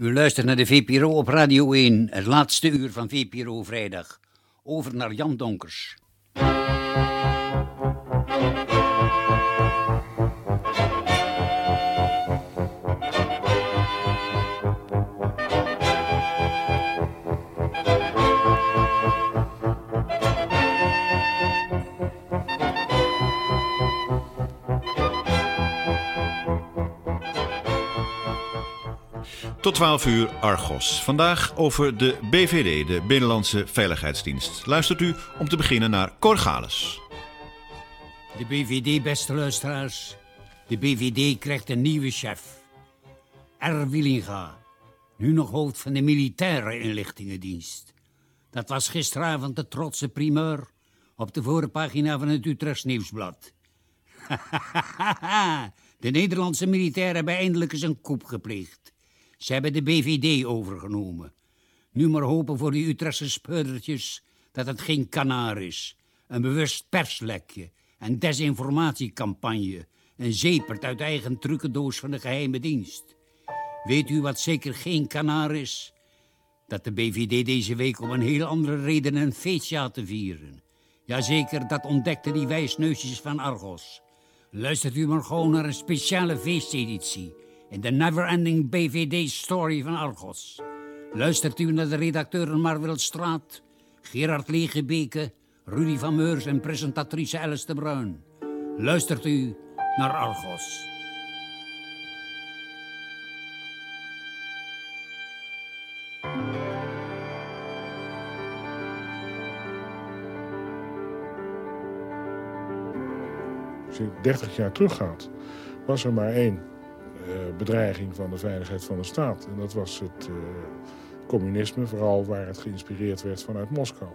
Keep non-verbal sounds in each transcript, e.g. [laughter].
U luistert naar de VPRO op Radio 1, het laatste uur van VPRO Vrijdag. Over naar Jan Donkers. Tot 12 uur Argos. Vandaag over de BVD, de Binnenlandse Veiligheidsdienst. Luistert u om te beginnen naar Corgalis. De BVD, beste luisteraars. De BVD krijgt een nieuwe chef. R. Willinga. Nu nog hoofd van de militaire inlichtingendienst. Dat was gisteravond de trotse primeur op de voorpagina van het Utrechts Nieuwsblad. [laughs] de Nederlandse militairen hebben eindelijk eens een koep gepleegd. Ze hebben de BVD overgenomen. Nu maar hopen voor die Utrechtse speurdertjes dat het geen kanaar is. Een bewust perslekje, een desinformatiecampagne, een zeepert uit eigen trucendoos van de geheime dienst. Weet u wat zeker geen kanaar is? Dat de BVD deze week om een heel andere reden een feestje had te vieren. Jazeker, dat ontdekten die wijsneusjes van Argos. Luistert u maar gewoon naar een speciale feesteditie in de never-ending BVD-story van Argos. Luistert u naar de redacteuren Marwil Straat, Gerard Legebeke, Rudy van Meurs en presentatrice Alice de Bruin. Luistert u naar Argos. Als je 30 jaar teruggaat, was er maar één bedreiging van de veiligheid van de staat. En dat was het uh, communisme, vooral waar het geïnspireerd werd vanuit Moskou.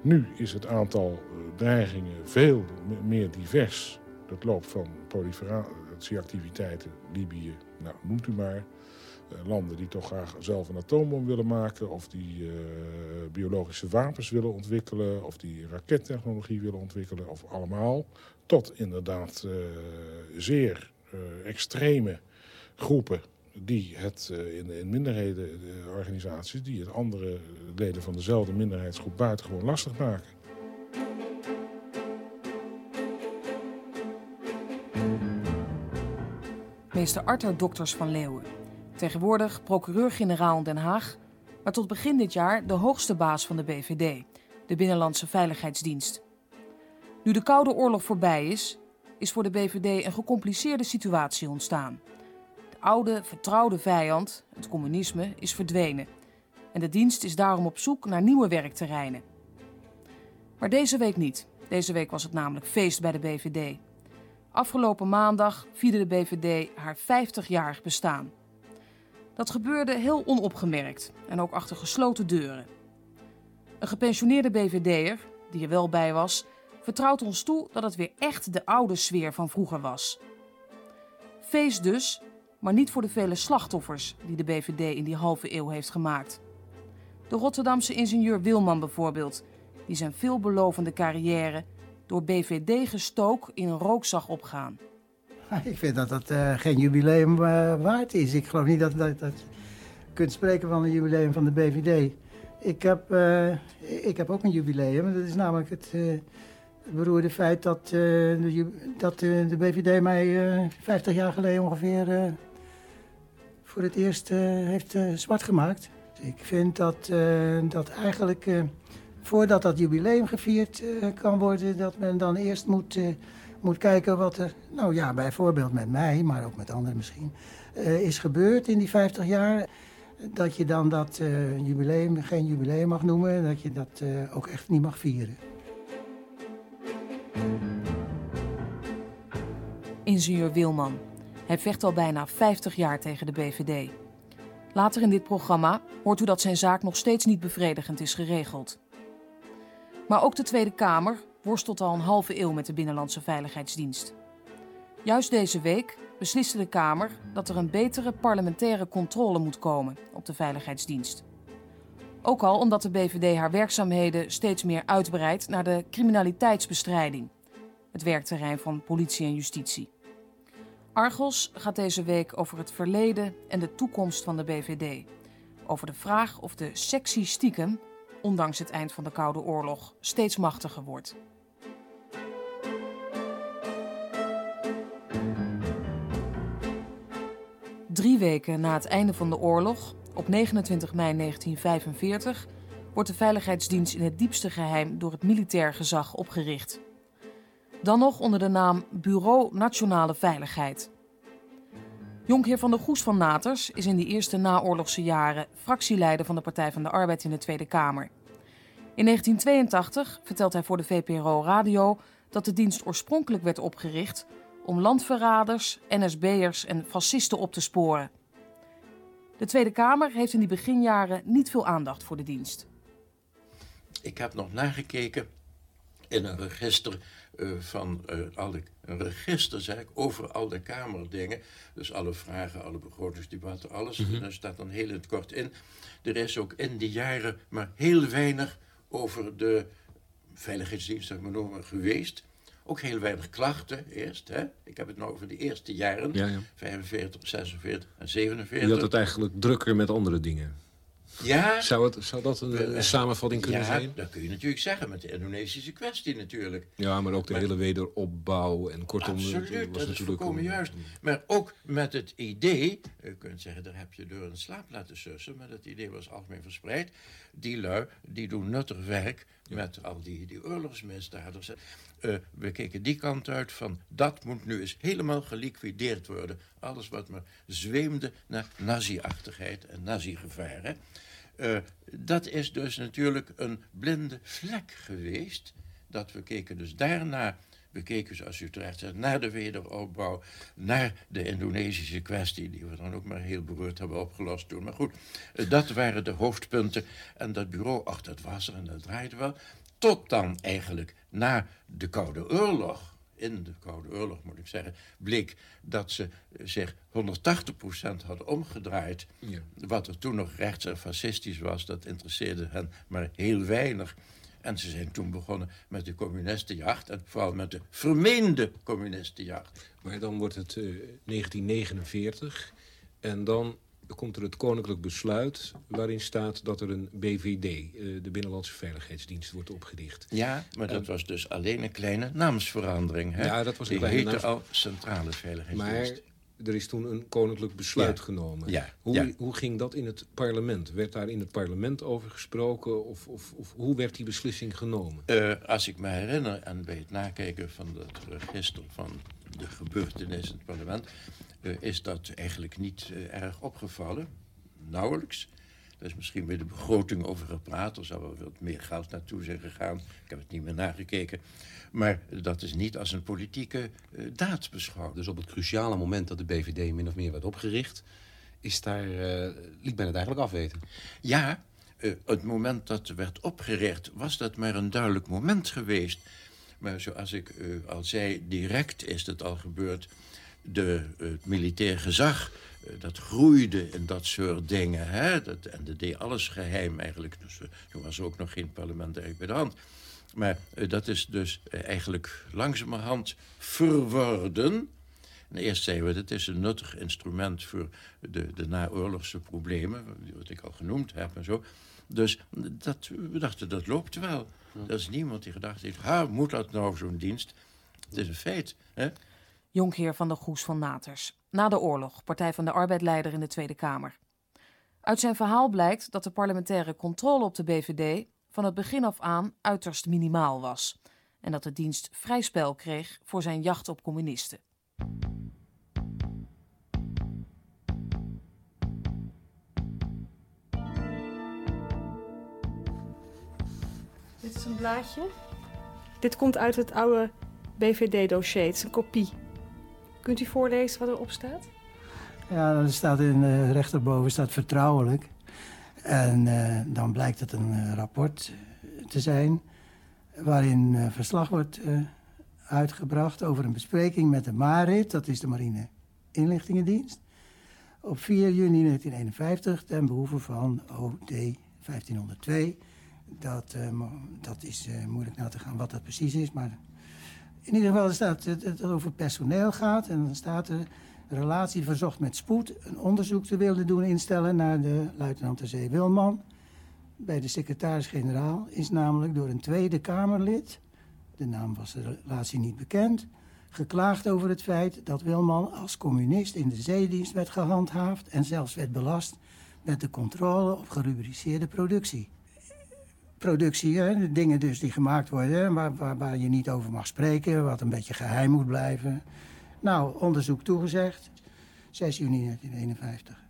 Nu is het aantal uh, dreigingen veel meer divers. Dat loopt van proliferatieactiviteiten, Libië, nou, noemt u maar. landen die toch graag zelf een atoombom willen maken... of die biologische wapens willen ontwikkelen... of die rakettechnologie willen ontwikkelen, of allemaal. Tot inderdaad zeer extreme groepen die het uh, in, in minderhedenorganisaties... die het andere leden van dezelfde minderheidsgroep buitengewoon lastig maken. Meester Arthur Dokters van Leeuwen. Tegenwoordig procureur-generaal Den Haag... maar tot begin dit jaar de hoogste baas van de BVD... de Binnenlandse Veiligheidsdienst. Nu de Koude Oorlog voorbij is is voor de BVD een gecompliceerde situatie ontstaan. De oude, vertrouwde vijand, het communisme, is verdwenen. En de dienst is daarom op zoek naar nieuwe werkterreinen. Maar deze week niet. Deze week was het namelijk feest bij de BVD. Afgelopen maandag vierde de BVD haar 50-jarig bestaan. Dat gebeurde heel onopgemerkt en ook achter gesloten deuren. Een gepensioneerde BVD'er, die er wel bij was, vertrouwt ons toe dat het weer echt de oude sfeer van vroeger was. Feest dus, maar niet voor de vele slachtoffers die de BVD in die halve eeuw heeft gemaakt. De Rotterdamse ingenieur Wilman bijvoorbeeld, die zijn veelbelovende carrière door BVD-gestook in een rook zag opgaan. [laughs] Ik vind dat dat uh, geen jubileum uh, waard is. Ik geloof niet dat, dat, dat je kunt spreken van een jubileum van de BVD. Ik heb, uh, ik heb ook een jubileum. Dat is namelijk het beroerde feit dat, uh, de, dat uh, de BVD mij uh, eh, 50 jaar geleden ongeveer voor het eerst heeft zwart gemaakt. ik vind dat, dat eigenlijk voordat dat jubileum gevierd kan worden, dat men dan eerst moet, moet kijken wat er, nou ja, bijvoorbeeld met mij, maar ook met anderen misschien, is gebeurd in die 50 jaar. Dat je dan dat jubileum geen jubileum mag noemen, dat je dat ook echt niet mag vieren. Ingenieur Wilman. Hij vecht al bijna 50 jaar tegen de BVD. Later in dit programma hoort u dat zijn zaak nog steeds niet bevredigend is geregeld. Maar ook de Tweede Kamer worstelt al een halve eeuw met de Binnenlandse Veiligheidsdienst. Juist deze week besliste de Kamer dat er een betere parlementaire controle moet komen op de Veiligheidsdienst. Ook al omdat de BVD haar werkzaamheden steeds meer uitbreidt naar de criminaliteitsbestrijding, het werkterrein van politie en justitie. Argos gaat deze week over het verleden en de toekomst van de BVD. Over de vraag of de stiekem, ondanks het eind van de Koude Oorlog, steeds machtiger wordt. Drie weken na het einde van de oorlog, op 29 mei 1945, wordt de Veiligheidsdienst in het diepste geheim door het militair gezag opgericht. Dan nog onder de naam Bureau Nationale Veiligheid. Jonkheer van der Goes van Naters is in de eerste naoorlogse jaren fractieleider van de Partij van de Arbeid in de Tweede Kamer. In 1982 vertelt hij voor de VPRO Radio dat de dienst oorspronkelijk werd opgericht om landverraders, NSB'ers en fascisten op te sporen. De Tweede Kamer heeft in die beginjaren niet veel aandacht voor de dienst. Ik heb nog nagekeken in een register uh, van uh, alle, een register, zeg ik, over al de Kamerdingen. Dus alle vragen, alle begrotingsdebatten, alles. Mm -hmm. Daar staat dan heel in het kort in. Er is ook in die jaren maar heel weinig over de veiligheidsdienst, zeg maar noemen, geweest. Ook heel weinig klachten eerst. Hè? Ik heb het nou over de eerste jaren. Ja, ja. 45, 46 en 47. Je had het eigenlijk drukker met andere dingen. Ja. Zou, het, zou dat een, een samenvatting kunnen ja, zijn? Ja, dat kun je natuurlijk zeggen met de Indonesische kwestie natuurlijk. Ja, maar ook de maar, hele wederopbouw en kortom... Absoluut, was dat is juist. Maar ook met het idee, je kunt zeggen, daar heb je door een slaap laten sussen, maar dat idee was algemeen verspreid. Die lui, die doen nuttig werk met al die, die oorlogsmisdadigers. Uh, we keken die kant uit van dat moet nu eens helemaal geliquideerd worden. Alles wat maar zweemde naar nazi-achtigheid en nazi-gevaar. Uh, dat is dus natuurlijk een blinde vlek geweest. Dat we keken dus daarna, we keken zoals u terecht zegt, naar de wederopbouw, naar de Indonesische kwestie, die we dan ook maar heel beroerd hebben opgelost toen. Maar goed, uh, dat waren de hoofdpunten. En dat bureau, ach, dat was er en dat draaide wel. Tot dan eigenlijk na de Koude Oorlog, in de Koude Oorlog moet ik zeggen, bleek dat ze zich 180% hadden omgedraaid. Ja. Wat er toen nog rechts en fascistisch was, dat interesseerde hen maar heel weinig. En ze zijn toen begonnen met de communistenjacht en vooral met de vermeende communistenjacht. Maar dan wordt het uh, 1949 en dan komt er het koninklijk besluit waarin staat dat er een BVD, uh, de Binnenlandse Veiligheidsdienst, wordt opgericht. Ja, maar dat was dus alleen een kleine naamsverandering. Hè? Ja, dat was een Die kleine heette al Centrale Veiligheidsdienst. Maar er is toen een koninklijk besluit Ja. genomen. Ja, Hoe, ja. hoe ging dat in het parlement? Werd daar in het parlement over gesproken? Of, of, of hoe werd die beslissing genomen? Eh, als ik me herinner, en bij het nakijken van dat register van de gebeurtenissen in het parlement, eh, is dat eigenlijk niet eh, erg opgevallen. Nauwelijks. Er is misschien bij de begroting over gepraat. Er zou wel wat meer geld naartoe zijn gegaan. Ik heb het niet meer nagekeken. Maar dat is niet als een politieke eh, daad beschouwd. Dus op het cruciale moment dat de BVD min of meer werd opgericht... Is daar, eh, liet men het eigenlijk afweten. Ja, eh, het moment dat er werd opgericht, was dat maar een duidelijk moment geweest. Maar zoals ik eh, al zei, direct is het al gebeurd. De, het militair gezag, eh, dat groeide in dat soort dingen. Hè? Dat, en dat deed alles geheim eigenlijk. Dus eh, toen was er ook nog geen parlement bij de hand. Maar eh, dat is dus eigenlijk langzamerhand verworden. En eerst zeiden we, het is een nuttig instrument voor de, de naoorlogse problemen, wat ik al genoemd heb en zo. Dus dat, we dachten, dat loopt wel. Er is niemand die gedacht heeft, ha, moet dat nou zo'n dienst? Het is een feit. Hè? Jonkheer van der Goes van Naters. Na de oorlog, Partij van de Arbeid-leider in de Tweede Kamer. Uit zijn verhaal blijkt dat de parlementaire controle op de BVD van het begin af aan uiterst minimaal was. En dat de dienst vrij spel kreeg voor zijn jacht op communisten. Dit is een blaadje. Dit komt uit het oude BVD-dossier. Het is een kopie. Kunt u voorlezen wat erop staat? Ja, dan staat in uh, rechterboven staat vertrouwelijk. En eh, dan blijkt het een eh, rapport eh, te zijn waarin eh, verslag wordt eh, uitgebracht over een bespreking met de MARIT, dat is de Marine Inlichtingendienst, op 4 juni 1951 ten behoeve van OD 1502. Dat, eh, dat is eh, moeilijk na te gaan wat dat precies is, maar in ieder geval staat het, het over personeel gaat. En dan staat er relatie verzocht met spoed een onderzoek te willen doen instellen naar de luitenant de Zee Wilman. Bij de secretaris-generaal is namelijk door een Tweede Kamerlid, de naam was de relatie niet bekend, geklaagd over het feit dat Wilman als communist in de zeedienst werd gehandhaafd en zelfs werd belast met de controle op gerubriceerde productie. Productie, hè, dingen dus die gemaakt worden waar, waar, waar je niet over mag spreken, wat een beetje geheim moet blijven. Nou, onderzoek toegezegd, 6 juni 1951.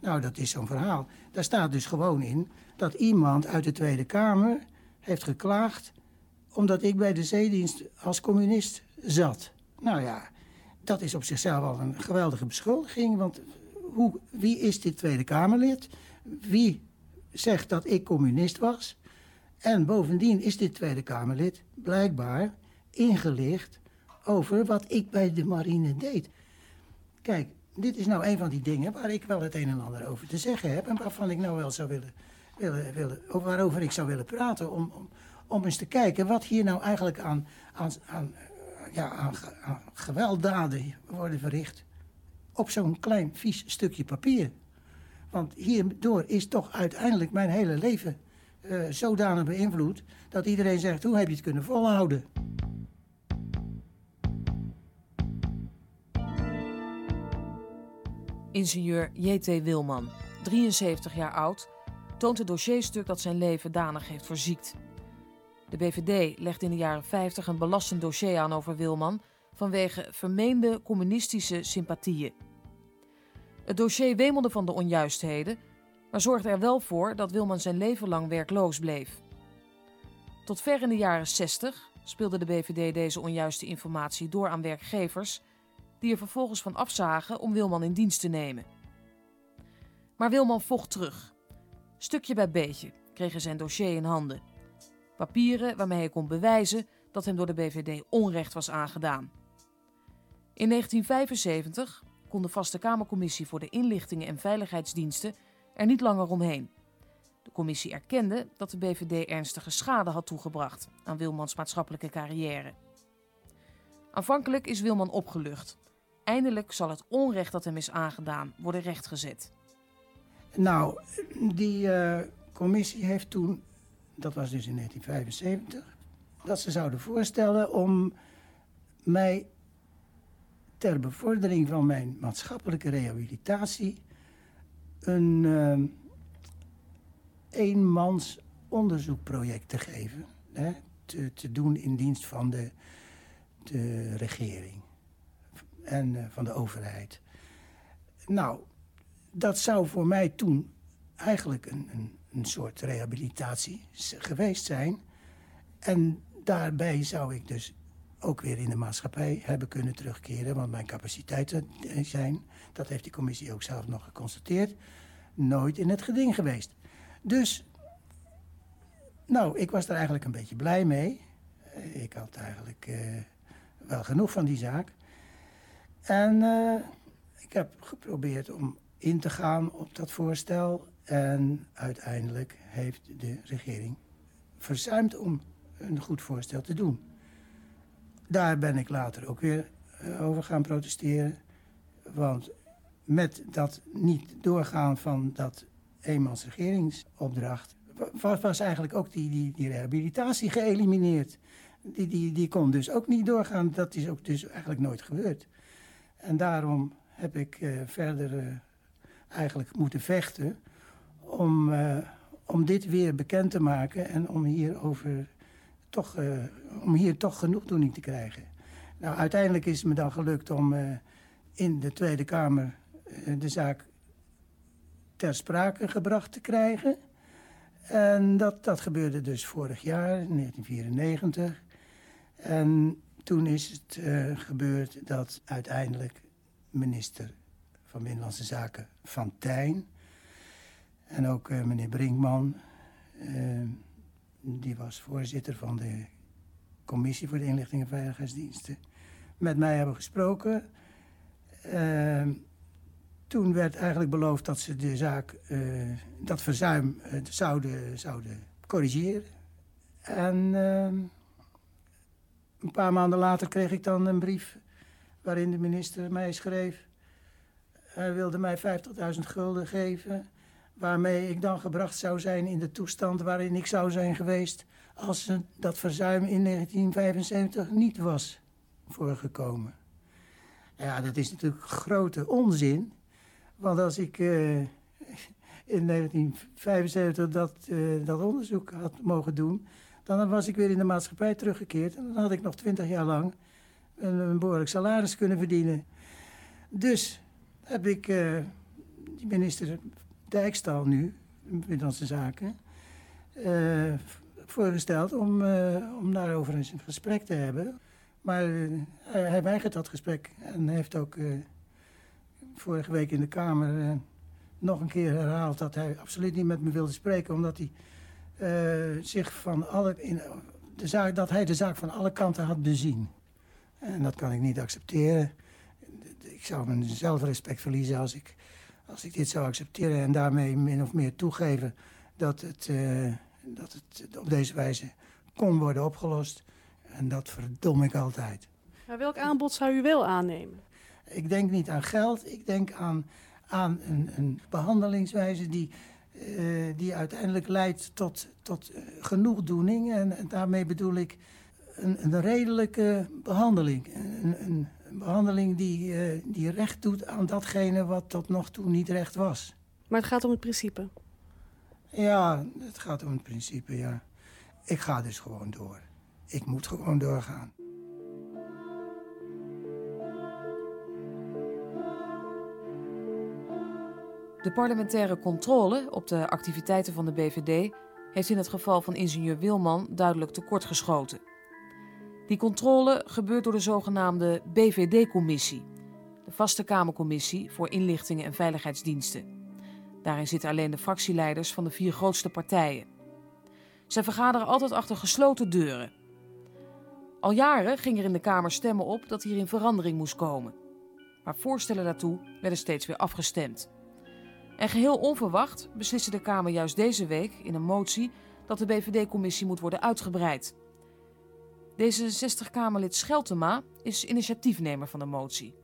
Nou, dat is zo'n verhaal. Daar staat dus gewoon in dat iemand uit de Tweede Kamer heeft geklaagd omdat ik bij de zeedienst als communist zat. Nou ja, dat is op zichzelf al een geweldige beschuldiging. Want hoe, wie is dit Tweede Kamerlid? Wie zegt dat ik communist was? En bovendien is dit Tweede Kamerlid blijkbaar ingelicht over wat ik bij de marine deed. Kijk, dit is nou een van die dingen waar ik wel het een en ander over te zeggen heb... en waarvan ik nou wel zou willen, willen, willen of waarover ik zou willen praten... Om, om, om eens te kijken wat hier nou eigenlijk aan, aan, aan, ja, aan, aan gewelddaden worden verricht... op zo'n klein vies stukje papier. Want hierdoor is toch uiteindelijk mijn hele leven uh, zodanig beïnvloed... dat iedereen zegt, hoe heb je het kunnen volhouden? Ingenieur J.T. Wilman, 73 jaar oud, toont het dossierstuk dat zijn leven danig heeft verziekt. De BVD legt in de jaren 50 een belastend dossier aan over Wilman vanwege vermeende communistische sympathieën. Het dossier wemelde van de onjuistheden, maar zorgde er wel voor dat Wilman zijn leven lang werkloos bleef. Tot ver in de jaren 60 speelde de BVD deze onjuiste informatie door aan werkgevers die er vervolgens van afzagen om Wilman in dienst te nemen. Maar Wilman vocht terug. Stukje bij beetje kreeg hij zijn dossier in handen. Papieren waarmee hij kon bewijzen dat hem door de BVD onrecht was aangedaan. In 1975 kon de Vaste Kamercommissie voor de Inlichtingen en Veiligheidsdiensten er niet langer omheen. De commissie erkende dat de BVD ernstige schade had toegebracht aan Wilmans maatschappelijke carrière. Aanvankelijk is Wilman opgelucht. Eindelijk zal het onrecht dat hem is aangedaan worden rechtgezet. Nou, die uh, commissie heeft toen, dat was dus in 1975, dat ze zouden voorstellen om mij ter bevordering van mijn maatschappelijke rehabilitatie een uh, eenmans onderzoekproject te geven. Hè, te, te doen in dienst van de, de regering en uh, van de overheid. Nou, dat zou voor mij toen eigenlijk een, een, een soort rehabilitatie geweest zijn. En daarbij zou ik dus ook weer in de maatschappij hebben kunnen terugkeren. Want mijn capaciteiten zijn, dat heeft die commissie ook zelf nog geconstateerd, nooit in het geding geweest. Dus, nou, ik was er eigenlijk een beetje blij mee. Ik had eigenlijk uh, wel genoeg van die zaak. En ik heb geprobeerd om in te gaan op dat voorstel. En uiteindelijk heeft de regering verzuimd om een goed voorstel te doen. Daar ben ik later ook weer uh, over gaan protesteren. Want met dat niet doorgaan van dat eenmans regeringsopdracht... was, eigenlijk ook die, die, die rehabilitatie geëlimineerd. Die, die, die kon dus ook niet doorgaan. Dat is ook dus eigenlijk nooit gebeurd. En daarom heb ik uh, verder uh, eigenlijk moeten vechten om, om dit weer bekend te maken en om hierover toch, om hier toch genoegdoening te krijgen. Nou, uiteindelijk is het me dan gelukt om in de Tweede Kamer de zaak ter sprake gebracht te krijgen. En dat, dat gebeurde dus vorig jaar, 1994. En toen is het gebeurd dat uiteindelijk minister van Binnenlandse Zaken Van Tijn... en ook meneer Brinkman, die was voorzitter van de Commissie voor de Inlichting en Veiligheidsdiensten... met mij hebben gesproken. toen werd eigenlijk beloofd dat ze de zaak, dat verzuim, zouden, zouden corrigeren. En een paar maanden later kreeg ik dan een brief waarin de minister mij schreef. Hij wilde mij 50.000 gulden geven, waarmee ik dan gebracht zou zijn in de toestand waarin ik zou zijn geweest als dat verzuim in 1975 niet was voorgekomen. Ja, dat is natuurlijk grote onzin. Want als ik uh, in 1975 dat, uh, dat onderzoek had mogen doen... dan was ik weer in de maatschappij teruggekeerd. En dan had ik nog twintig jaar lang een, behoorlijk salaris kunnen verdienen. Dus heb ik uh, die minister Dijkstal nu, Binnenlandse Zaken... voorgesteld om, om daarover eens een gesprek te hebben... Maar uh, hij weigert dat gesprek en heeft ook uh, vorige week in de Kamer uh, nog een keer herhaald dat hij absoluut niet met me wilde spreken, omdat hij zich van alle, in, de zaak, dat hij de zaak van alle kanten had bezien. En dat kan ik niet accepteren. Ik zou mijn zelfrespect verliezen als ik, als ik dit zou accepteren en daarmee min of meer toegeven dat het, dat het op deze wijze kon worden opgelost. En dat verdom ik altijd. Maar welk aanbod zou u wel aannemen? Ik denk niet aan geld. Ik denk aan, aan een, een behandelingswijze die, uh, die uiteindelijk leidt tot, tot uh, genoegdoening. En, en, daarmee bedoel ik een, een redelijke behandeling. Een, een, een behandeling die, uh, die recht doet aan datgene wat tot nog toe niet recht was. Maar het gaat om het principe? Ja, het gaat om het principe, ja. Ik ga dus gewoon door. Ik moet gewoon doorgaan. De parlementaire controle op de activiteiten van de BVD heeft in het geval van ingenieur Wilman duidelijk tekortgeschoten. Die controle gebeurt door de zogenaamde BVD-commissie, de vaste Kamercommissie voor inlichtingen en veiligheidsdiensten. Daarin zitten alleen de fractieleiders van de vier grootste partijen. Zij vergaderen altijd achter gesloten deuren. Al jaren ging er in de Kamer stemmen op dat hierin verandering moest komen. Maar voorstellen daartoe werden steeds weer afgestemd. En geheel onverwacht besliste de Kamer juist deze week in een motie dat de BVD-commissie moet worden uitgebreid. Deze 60-Kamerlid Scheltema is initiatiefnemer van de motie.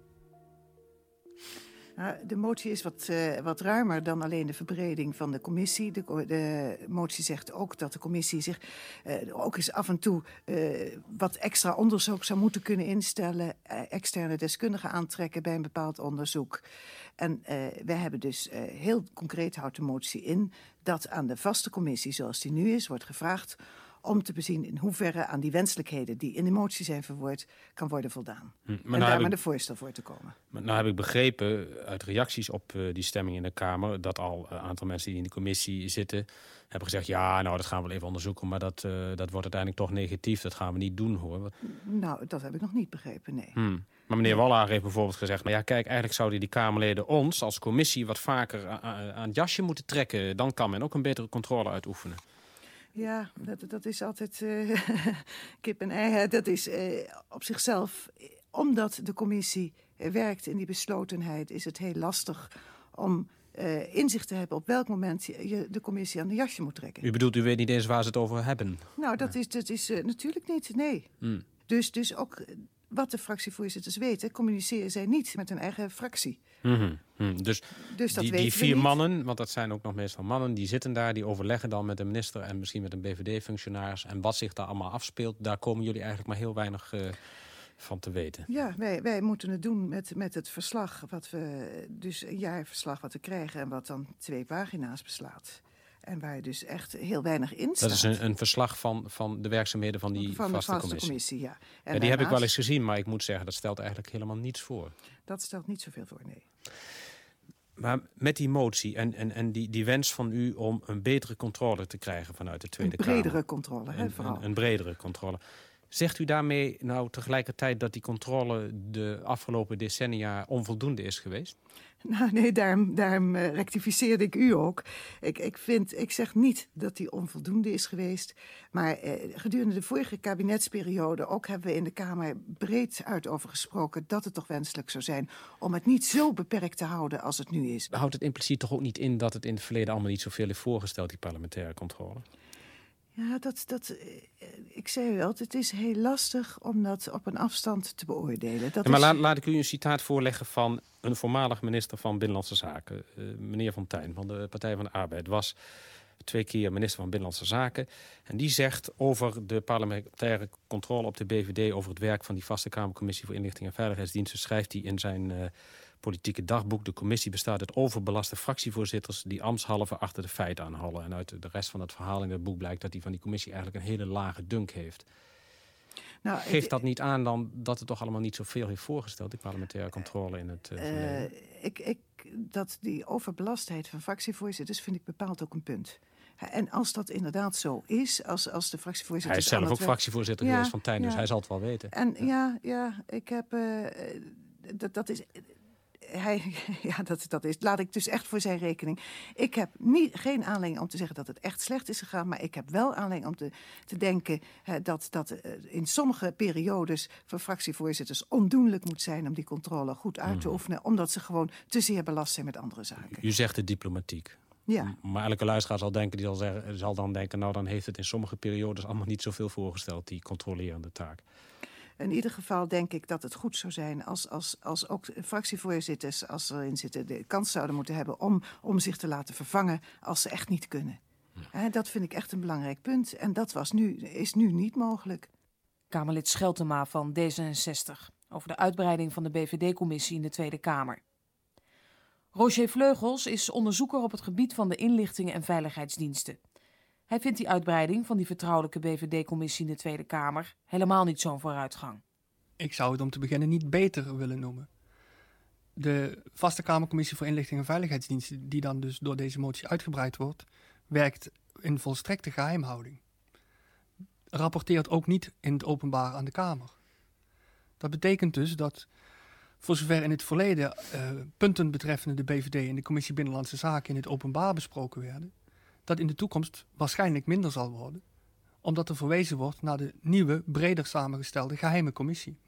De motie is wat, uh, wat ruimer dan alleen de verbreding van de commissie. De, de motie zegt ook dat de commissie zich uh, ook eens af en toe uh, wat extra onderzoek zou moeten kunnen instellen. externe deskundigen aantrekken bij een bepaald onderzoek. En wij hebben dus heel concreet houdt de motie in dat aan de vaste commissie zoals die nu is wordt gevraagd om te bezien in hoeverre aan die wenselijkheden die in de motie zijn verwoord, kan worden voldaan. Hm, maar en nou daar met een voorstel voor te komen. Maar nou heb ik begrepen uit reacties op uh, die stemming in de Kamer, dat al een aantal mensen die in de commissie zitten, hebben gezegd, ja, nou dat gaan we wel even onderzoeken, maar dat, uh, dat wordt uiteindelijk toch negatief, dat gaan we niet doen hoor. Nou, dat heb ik nog niet begrepen, nee. Hm. Maar meneer Wallager heeft bijvoorbeeld gezegd... nou ja, kijk, eigenlijk zouden die Kamerleden ons als commissie... wat vaker aan het jasje moeten trekken. Dan kan men ook een betere controle uitoefenen. Ja, dat, dat is altijd uh, [laughs] kip en ei. Dat is uh, op zichzelf, omdat de commissie werkt in die beslotenheid, is het heel lastig om uh, inzicht te hebben op welk moment je de commissie aan de jasje moet trekken. U bedoelt, u weet niet eens waar ze het over hebben? Nou, dat is, dat is natuurlijk niet, nee. Hmm. Dus, dus ook wat de fractievoorzitters weten, communiceren zij niet met hun eigen fractie. Mm -hmm. Dus, dus die, die, vier mannen, want dat zijn ook nog meestal mannen, die zitten daar, die overleggen dan met de minister en misschien met een BVD-functionaris. En wat zich daar allemaal afspeelt, daar komen jullie eigenlijk maar heel weinig uh, van te weten. Ja, wij, wij moeten het doen met, met het verslag, wat we, dus een jaarverslag wat we krijgen en wat dan twee pagina's beslaat. En waar dus echt heel weinig in staat. Dat is een, een verslag van, van de werkzaamheden van die van vaste, de vaste commissie. ja. En ja, die heb ik wel eens gezien, maar ik moet zeggen, dat stelt eigenlijk helemaal niets voor. Dat stelt niet zoveel voor, nee. Maar met die motie en, en, en die, die wens van u om een betere controle te krijgen vanuit de Tweede Kamer. Een bredere controle, hè, vooral. Een, een bredere controle. Zegt u daarmee nou tegelijkertijd dat die controle de afgelopen decennia onvoldoende is geweest? [laughs] Nou nee, daarom, daarom uh, rectificeerde ik u ook. Ik, ik, vind, ik zeg niet dat die onvoldoende is geweest. Maar eh, gedurende de vorige kabinetsperiode ook hebben we in de Kamer breed uit over gesproken dat het toch wenselijk zou zijn om het niet zo beperkt te houden als het nu is. Houdt het impliciet toch ook niet in dat het in het verleden allemaal niet zoveel heeft voorgesteld, die parlementaire controle? Ja, dat, dat, eh, ik zei wel, het is heel lastig om dat op een afstand te beoordelen. Dat ja, maar laat, laat, ik u een citaat voorleggen van een voormalig minister van Binnenlandse Zaken. Uh, meneer Fontijn van de Partij van de Arbeid was twee keer minister van Binnenlandse Zaken. En die zegt over de parlementaire controle op de BVD... over het werk van die vaste Kamercommissie voor Inlichting en Veiligheidsdiensten... schrijft hij in zijn uh, politieke dagboek. De commissie bestaat uit overbelaste fractievoorzitters... die ambtshalve achter de feiten aanhallen. En uit de rest van het verhaal in het boek blijkt... dat hij van die commissie eigenlijk een hele lage dunk heeft. Nou, Geeft dat niet aan dan dat het toch allemaal niet zoveel heeft voorgesteld... die parlementaire controle in het uh, ik, ik, Dat die overbelastheid van fractievoorzitters vind ik bepaald ook een punt. En als dat inderdaad zo is, als, als de fractievoorzitter... Hij is zelf ook fractievoorzitter geweest van Tijn, dus hij zal het wel weten. En ja, ja, ik heb... Uh, dat, dat is hij, [laughs] ja, dat, dat is, laat ik dus echt voor zijn rekening. Ik heb niet, geen aanleiding om te zeggen dat het echt slecht is gegaan, maar ik heb wel aanleiding om te, te denken dat dat uh, in sommige periodes voor fractievoorzitters ondoenlijk moet zijn om die controle goed uit te mhm. oefenen, omdat ze gewoon te zeer belast zijn met andere zaken. U zegt de diplomatiek. Ja. Maar elke luisteraar zal, denken, die zal, zeggen, zal dan denken... nou, dan heeft het in sommige periodes allemaal niet zoveel voorgesteld... die controlerende taak. In ieder geval denk ik dat het goed zou zijn als, als, als ook fractievoorzitters, als ze erin zitten, de kans zouden moeten hebben om, om zich te laten vervangen als ze echt niet kunnen. dat vind ik echt een belangrijk punt. En dat was nu, is nu niet mogelijk. Kamerlid Scheltema van D66 over de uitbreiding van de BVD-commissie in de Tweede Kamer. Roger Vleugels is onderzoeker op het gebied van de inlichtingen en veiligheidsdiensten. Hij vindt die uitbreiding van die vertrouwelijke BVD-commissie in de Tweede Kamer helemaal niet zo'n vooruitgang. Ik zou het om te beginnen niet beter willen noemen. De vaste Kamercommissie voor Inlichting en Veiligheidsdiensten, die dan dus door deze motie uitgebreid wordt, werkt in volstrekte geheimhouding. Rapporteert ook niet in het openbaar aan de Kamer. Dat betekent dus dat voor zover in het verleden uh, punten betreffende de BVD en de Commissie Binnenlandse Zaken in het openbaar besproken werden, dat in de toekomst waarschijnlijk minder zal worden, omdat er verwezen wordt naar de nieuwe, breder samengestelde geheime commissie.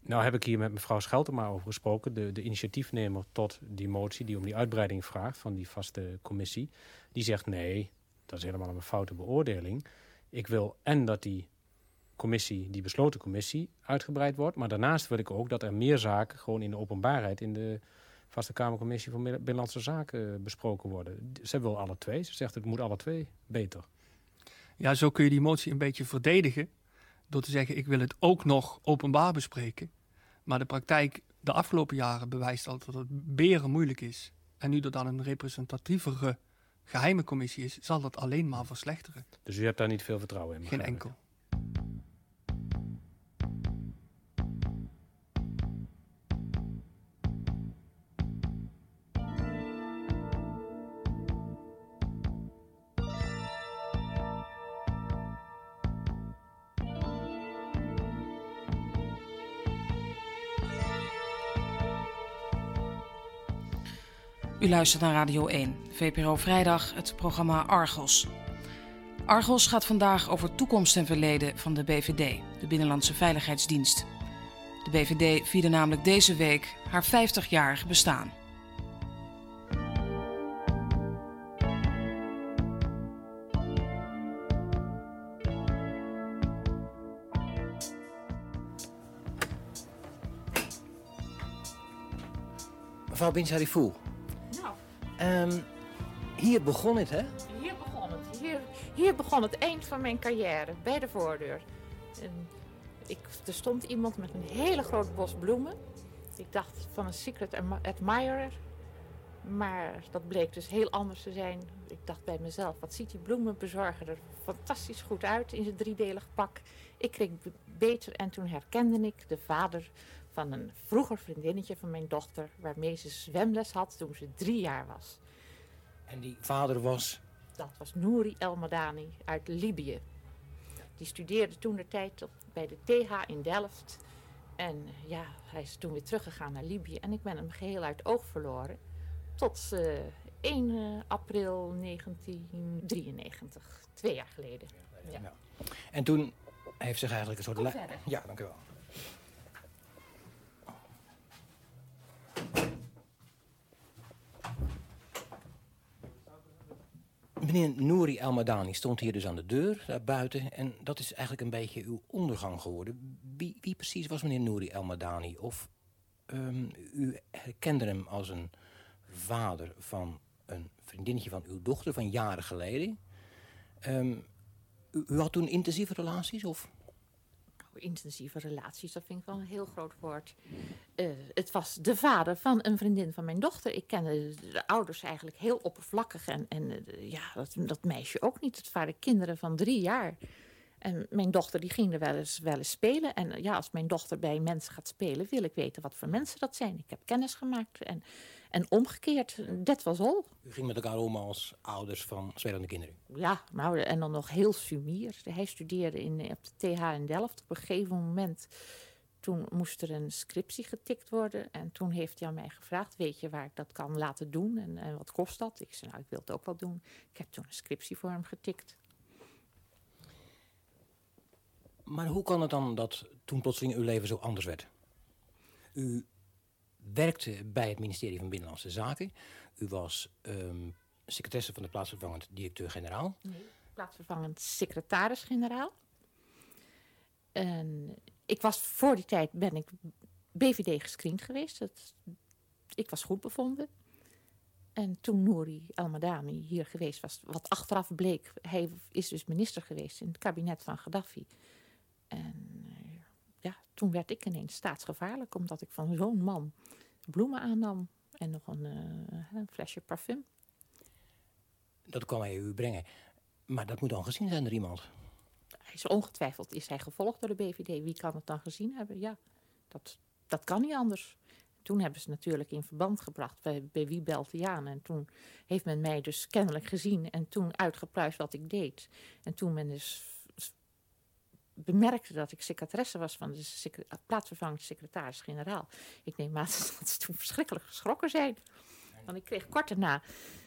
Nou heb ik hier met mevrouw Scheltema over gesproken, de, de initiatiefnemer tot die motie, die om die uitbreiding vraagt van die vaste commissie. Die zegt nee, dat is helemaal een foute beoordeling. Ik wil en dat die commissie, die besloten commissie, uitgebreid wordt. Maar daarnaast wil ik ook dat er meer zaken gewoon in de openbaarheid in de vaste Kamercommissie voor Binnenlandse Zaken besproken worden. Ze wil alle twee. Ze zegt het moet alle twee beter. Ja, zo kun je die motie een beetje verdedigen. Door te zeggen, ik wil het ook nog openbaar bespreken. Maar de praktijk de afgelopen jaren bewijst al dat het beren moeilijk is. En nu er dan een representatievere geheime commissie is, zal dat alleen maar verslechteren. Dus u hebt daar niet veel vertrouwen in? Geen enkel. U luistert naar Radio 1, VPRO Vrijdag, het programma Argos. Argos gaat vandaag over toekomst en verleden van de BVD, de Binnenlandse Veiligheidsdienst. De BVD vierde namelijk deze week haar 50-jarig bestaan. Mevrouw Binsarifou, Um, hier begon het, hè? Hier begon het. Hier, hier begon het eind van mijn carrière, bij de voordeur. Ik, er stond iemand met een hele groot bos bloemen. Ik dacht van een secret admirer. Maar dat bleek dus heel anders te zijn. Ik dacht bij mezelf, wat ziet die bloemenbezorger er fantastisch goed uit in zijn driedelig pak. Ik kreeg beter en toen herkende ik de vader van een vroeger vriendinnetje van mijn dochter... waarmee ze zwemles had toen ze drie jaar was. En die vader was? Dat was Nouri El Madani uit Libië. Die studeerde toen de tijd op, bij de TH in Delft. En ja, hij is toen weer teruggegaan naar Libië. En ik ben hem geheel uit oog verloren. Tot uh, eh, 1 uh, april 1993. Twee jaar geleden. Ja. En toen heeft zich eigenlijk een soort... Ja, dank u wel. Meneer Nouri El stond hier dus aan de deur, daar buiten. En dat is eigenlijk een beetje uw ondergang geworden. Wie, wie precies was meneer Nouri El Of um, u herkende hem als een vader van een vriendinnetje van uw dochter van jaren geleden. U, u, had toen intensieve relaties? Of? Intensieve relaties, dat vind ik wel een heel groot woord. Uh, het was de vader van een vriendin van mijn dochter. Ik kende de ouders eigenlijk heel oppervlakkig. En, en uh, ja, dat, dat, meisje ook niet. Het waren kinderen van drie jaar. En mijn dochter die ging er wel eens, wel eens spelen. En ja, als mijn dochter bij mensen gaat spelen, wil ik weten wat voor mensen dat zijn. Ik heb kennis gemaakt. En en omgekeerd, dat was al. U ging met elkaar om als ouders van spelende kinderen? Ja, nou, en dan nog heel sumier. Hij studeerde in, op de TH in Delft. Op een gegeven moment, toen moest er een scriptie getikt worden. En toen heeft hij aan mij gevraagd, weet je waar ik dat kan laten doen? En, en wat kost dat? Ik zei, nou, ik wil het ook wel doen. Ik heb toen een scriptie voor hem getikt. Maar hoe kan het dan dat toen plotseling uw leven zo anders werd? U werkte bij het ministerie van Binnenlandse Zaken. U was um, secretaresse van de plaatsvervangend directeur-generaal. Nee, plaatsvervangend secretaris-generaal. En ik was voor die tijd ben ik BVD gescreend geweest. Dat, ik was goed bevonden. En toen Nouri Almadani hier geweest was, wat achteraf bleek, hij is dus minister geweest in het kabinet van Gaddafi. En eh, ja, toen werd ik ineens staatsgevaarlijk, omdat ik van zo'n man bloemen aannam en nog een, een flesje parfum. Dat kwam hij u brengen. Maar dat moet dan gezien zijn door iemand. Hij is ongetwijfeld is hij gevolgd door de BVD. Wie kan het dan gezien hebben? Ja, dat, dat kan niet anders. Toen hebben ze natuurlijk in verband gebracht bij, bij wie belt hij aan. En toen heeft men mij dus kennelijk gezien en toen uitgepluist wat ik deed. En toen men dus bemerkte dat ik secretaresse was van de plaatsvervangend secretaris-generaal. Ik neem aan [laughs] dat ze toen verschrikkelijk geschrokken zijn. Want ik kreeg kort daarna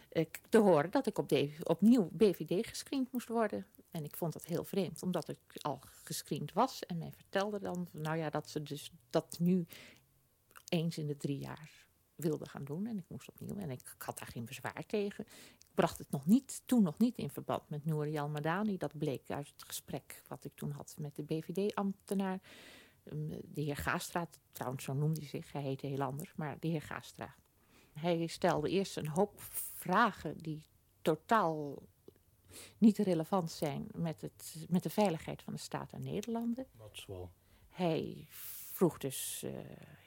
eh, te horen dat ik op opnieuw BVD gescreend moest worden. En ik vond dat heel vreemd, omdat ik al gescreend was. En mij vertelde dan, nou ja, dat ze dus dat nu eens in de drie jaar wilde gaan doen. En ik moest opnieuw. En ik, ik had daar geen bezwaar tegen bracht het nog niet, toen nog niet in verband met Nouri Al-Madani. Dat bleek uit het gesprek wat ik toen had met de BVD-ambtenaar. Ehm, de heer Gaastra, trouwens zo noemde hij zich, hij heette heel anders, maar de heer Gaastra. Hij stelde eerst een hoop vragen die totaal niet relevant zijn met, het, met de veiligheid van de staat en Nederlanden. Wat zo? Hij vroeg dus uh,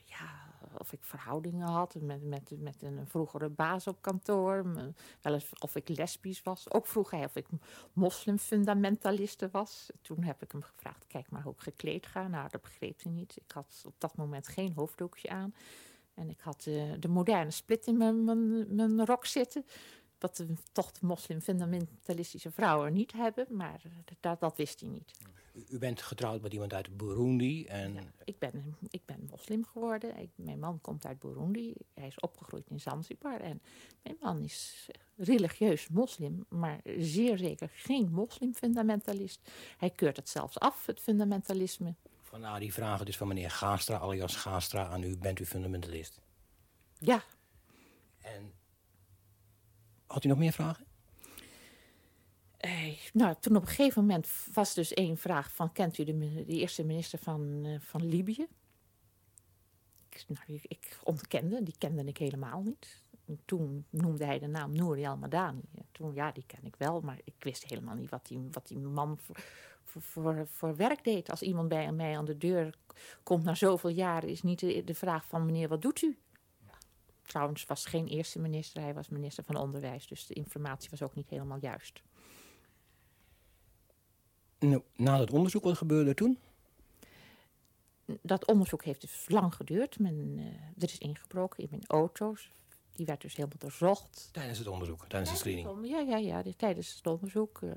ja, of ik verhoudingen had met, met, met een vroegere baas op kantoor. Wel eens of ik lesbisch was. Ook vroeg hij of ik moslimfundamentaliste was. Toen heb ik hem gevraagd, kijk maar hoe ik gekleed ga. Nou, dat begreep hij niet. Ik had op dat moment geen hoofddoekje aan. En ik had uh, de moderne split in mijn, mijn, mijn rok zitten. Wat de, toch de moslimfundamentalistische vrouwen niet hebben. Maar dat, dat wist hij niet. U bent getrouwd met iemand uit Burundi. En... ik, ben, ik ben moslim geworden. Ik, mijn man komt uit Burundi. Hij is opgegroeid in Zanzibar. En mijn man is religieus moslim, maar zeer zeker geen moslimfundamentalist. Hij keurt het zelfs af, het fundamentalisme. Vandaar die vragen dus van meneer Gaastra, alias Gaastra, aan u. Bent u fundamentalist? Ja. En had u nog meer vragen? Eh, nou, toen op een gegeven moment was dus één vraag van... kent u de, de eerste minister van, uh, van Libië? Ik, nou, ik, ontkende, die kende ik helemaal niet. En toen noemde hij de naam Nouri al-Madani. Toen, ja, die ken ik wel, maar ik wist helemaal niet wat die, wat die man voor, voor, voor, werk deed. Als iemand bij mij aan de deur komt na zoveel jaren... is niet de, de vraag van meneer, wat doet u? Trouwens was geen eerste minister, hij was minister van Onderwijs. Dus de informatie was ook niet helemaal juist. Nou, na dat onderzoek, wat gebeurde er toen? Dat onderzoek heeft dus lang geduurd. Men, uh, er is ingebroken in mijn auto's. Die werd dus helemaal doorzocht. Tijdens het onderzoek, tijdens de screening? Ja, ja, ja, tijdens het onderzoek. Uh,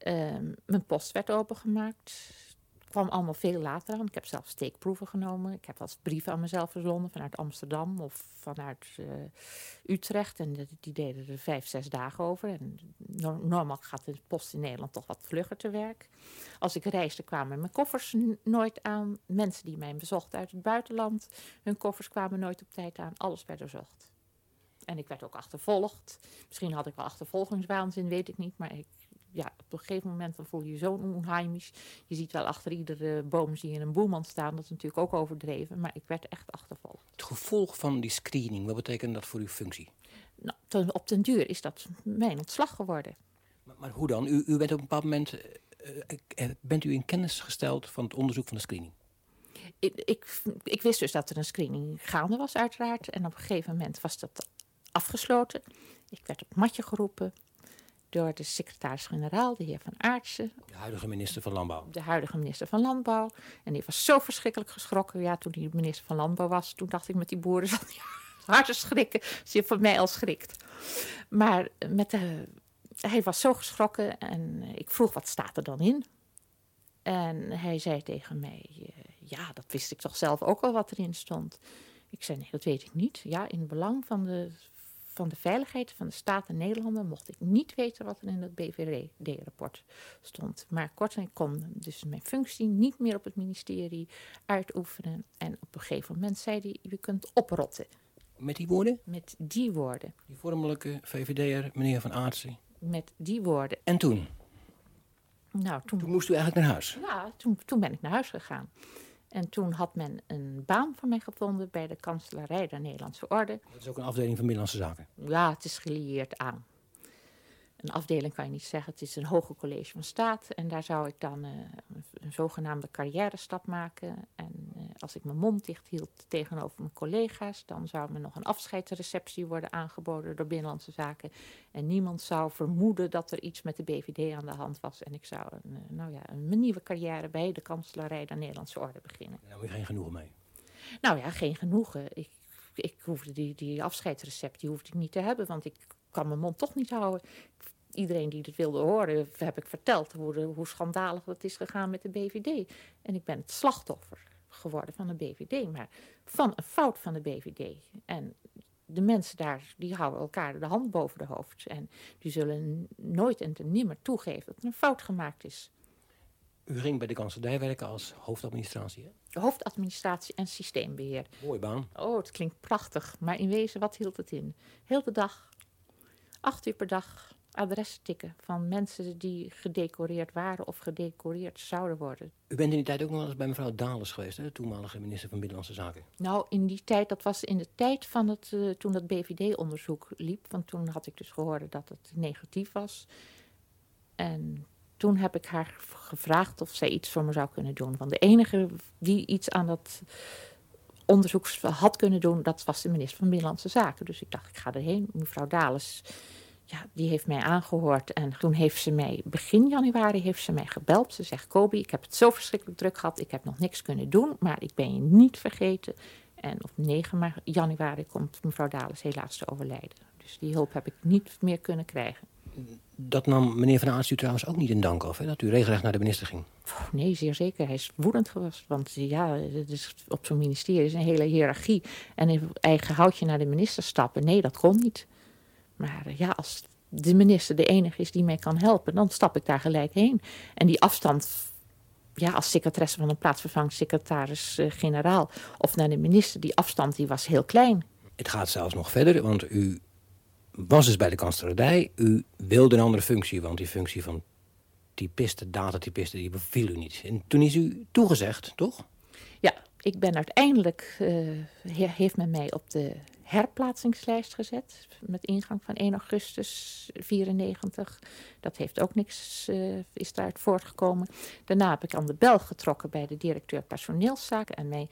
uh, mijn post werd opengemaakt kwam allemaal veel later aan. Ik heb zelf steekproeven genomen. Ik heb als brieven aan mezelf verzonden vanuit Amsterdam of vanuit uh, Utrecht. En die deden er vijf, zes dagen over. En normaal gaat de post in Nederland toch wat vlugger te werk. Als ik reisde kwamen mijn koffers nooit aan. Mensen die mij bezochten uit het buitenland, hun koffers kwamen nooit op tijd aan. Alles werd doorzocht. En ik werd ook achtervolgd. Misschien had ik wel achtervolgingswaanzin, weet ik niet. Maar ik, ja, op een gegeven moment dan voel je je zo onheimisch. Je ziet wel achter iedere boom zie je een boeman staan. Dat is natuurlijk ook overdreven. Maar ik werd echt achtervolgd. Het gevolg van die screening, wat betekent dat voor uw functie? Nou, op den duur is dat mijn ontslag geworden. Maar, maar hoe dan? U, u bent op een bepaald moment... Uh, bent u in kennis gesteld van het onderzoek van de screening? Ik, ik, ik, wist dus dat er een screening gaande was, uiteraard. En op een gegeven moment was dat afgesloten. Ik werd op matje geroepen door de secretaris-generaal, de heer Van Aartsen. De huidige minister van Landbouw. De huidige minister van Landbouw. En die was zo verschrikkelijk geschrokken. Ja, toen hij minister van Landbouw was, toen dacht ik met die boeren... [laughs] Zo, ja, harde schrikken, als je van mij al schrikt. Maar met de, hij was zo geschrokken en ik vroeg, wat staat er dan in? En hij zei tegen mij, ja, dat wist ik toch zelf ook al wat erin stond. Ik zei, nee, dat weet ik niet. Ja, in het belang van de, van de veiligheid van de staat en Nederlanden mocht ik niet weten wat er in het BVD-rapport stond. Maar kort, ik kon dus mijn functie niet meer op het ministerie uitoefenen. En op een gegeven moment zei hij, je kunt oprotten. Met die woorden? Met die woorden. Die vormelijke VVD'er, meneer Van Aartsen? Met die woorden. En toen? Nou, toen... toen moest u eigenlijk naar huis? Ja, toen, toen ben ik naar huis gegaan. En toen had men een baan voor mij gevonden bij de kanselarij der Nederlandse Orde. Dat is ook een afdeling van Binnenlandse Zaken? Ja, het is gelieerd aan. Een afdeling kan je niet zeggen, het is een hoger college van staat. En daar zou ik dan uh, een zogenaamde carrière stap maken. En uh, als ik mijn mond dicht hield tegenover mijn collega's, dan zou me nog een afscheidsreceptie worden aangeboden door Binnenlandse Zaken. En niemand zou vermoeden dat er iets met de BVD aan de hand was. En ik zou een, uh, nou ja, een nieuwe carrière bij de kanselarij der Nederlandse Orde beginnen. Daar heb je geen genoegen mee? Nou ja, geen genoegen. Ik, ik hoefde die, die afscheidsreceptie hoefde ik niet te hebben, want ik kan mijn mond toch niet houden. Iedereen die het wilde horen, heb ik verteld hoe, hoe schandalig het is gegaan met de BVD. En ik ben het slachtoffer geworden van de BVD, maar van een fout van de BVD. En de mensen daar, die houden elkaar de hand boven de hoofd. En die zullen nooit en ten nimmer toegeven dat er een fout gemaakt is. U ging bij de kanselarij werken als hoofdadministratie, hè? Hoofdadministratie en systeembeheer. Mooie baan. Oh, het klinkt prachtig. Maar in wezen, wat hield het in? Heel de dag, acht uur per dag, adressen tikken van mensen die gedecoreerd waren of gedecoreerd zouden worden. U bent in die tijd ook nog eens bij mevrouw Dales geweest, hè, de toenmalige minister van Binnenlandse Zaken. Nou, in die tijd, dat was in de tijd van het, uh, toen dat BVD-onderzoek liep. Want toen had ik dus gehoord dat het negatief was. En toen heb ik haar gevraagd of zij iets voor me zou kunnen doen. Want de enige die iets aan dat onderzoek had kunnen doen, dat was de minister van Binnenlandse Zaken. Dus ik dacht, ik ga erheen. Mevrouw Dales ja, die heeft mij aangehoord. En toen heeft ze mij, begin januari, heeft ze mij gebeld. Ze zegt, Kobi, ik heb het zo verschrikkelijk druk gehad. Ik heb nog niks kunnen doen, maar ik ben je niet vergeten. En op 9 januari komt mevrouw Dales helaas te overlijden. Dus die hulp heb ik niet meer kunnen krijgen. Dat nam meneer Van Aarts u trouwens ook niet in dank af, hè? dat u regelrecht naar de minister ging? nee, zeer zeker. Hij is woedend geweest. Want ja, is op zo'n ministerie is een hele hiërarchie. En in eigen houtje naar de minister stappen, nee, dat kon niet. Maar ja, als de minister de enige is die mij kan helpen, dan stap ik daar gelijk heen. En die afstand, ja, als secretaresse van een plaatsvervangend secretaris-generaal of naar de minister, die afstand die was heel klein. Het gaat zelfs nog verder, want u was dus bij de kanselarij. U wilde een andere functie, want die functie van typiste, datatypiste, die beviel u niet. En toen is u toegezegd, toch? Ja, ik ben uiteindelijk, uh, heeft men mij op de herplaatsingslijst gezet. Met ingang van 1 augustus 94. Dat heeft ook niks, uh, is daaruit voortgekomen. Daarna heb ik aan de bel getrokken bij de directeur personeelszaken. En mij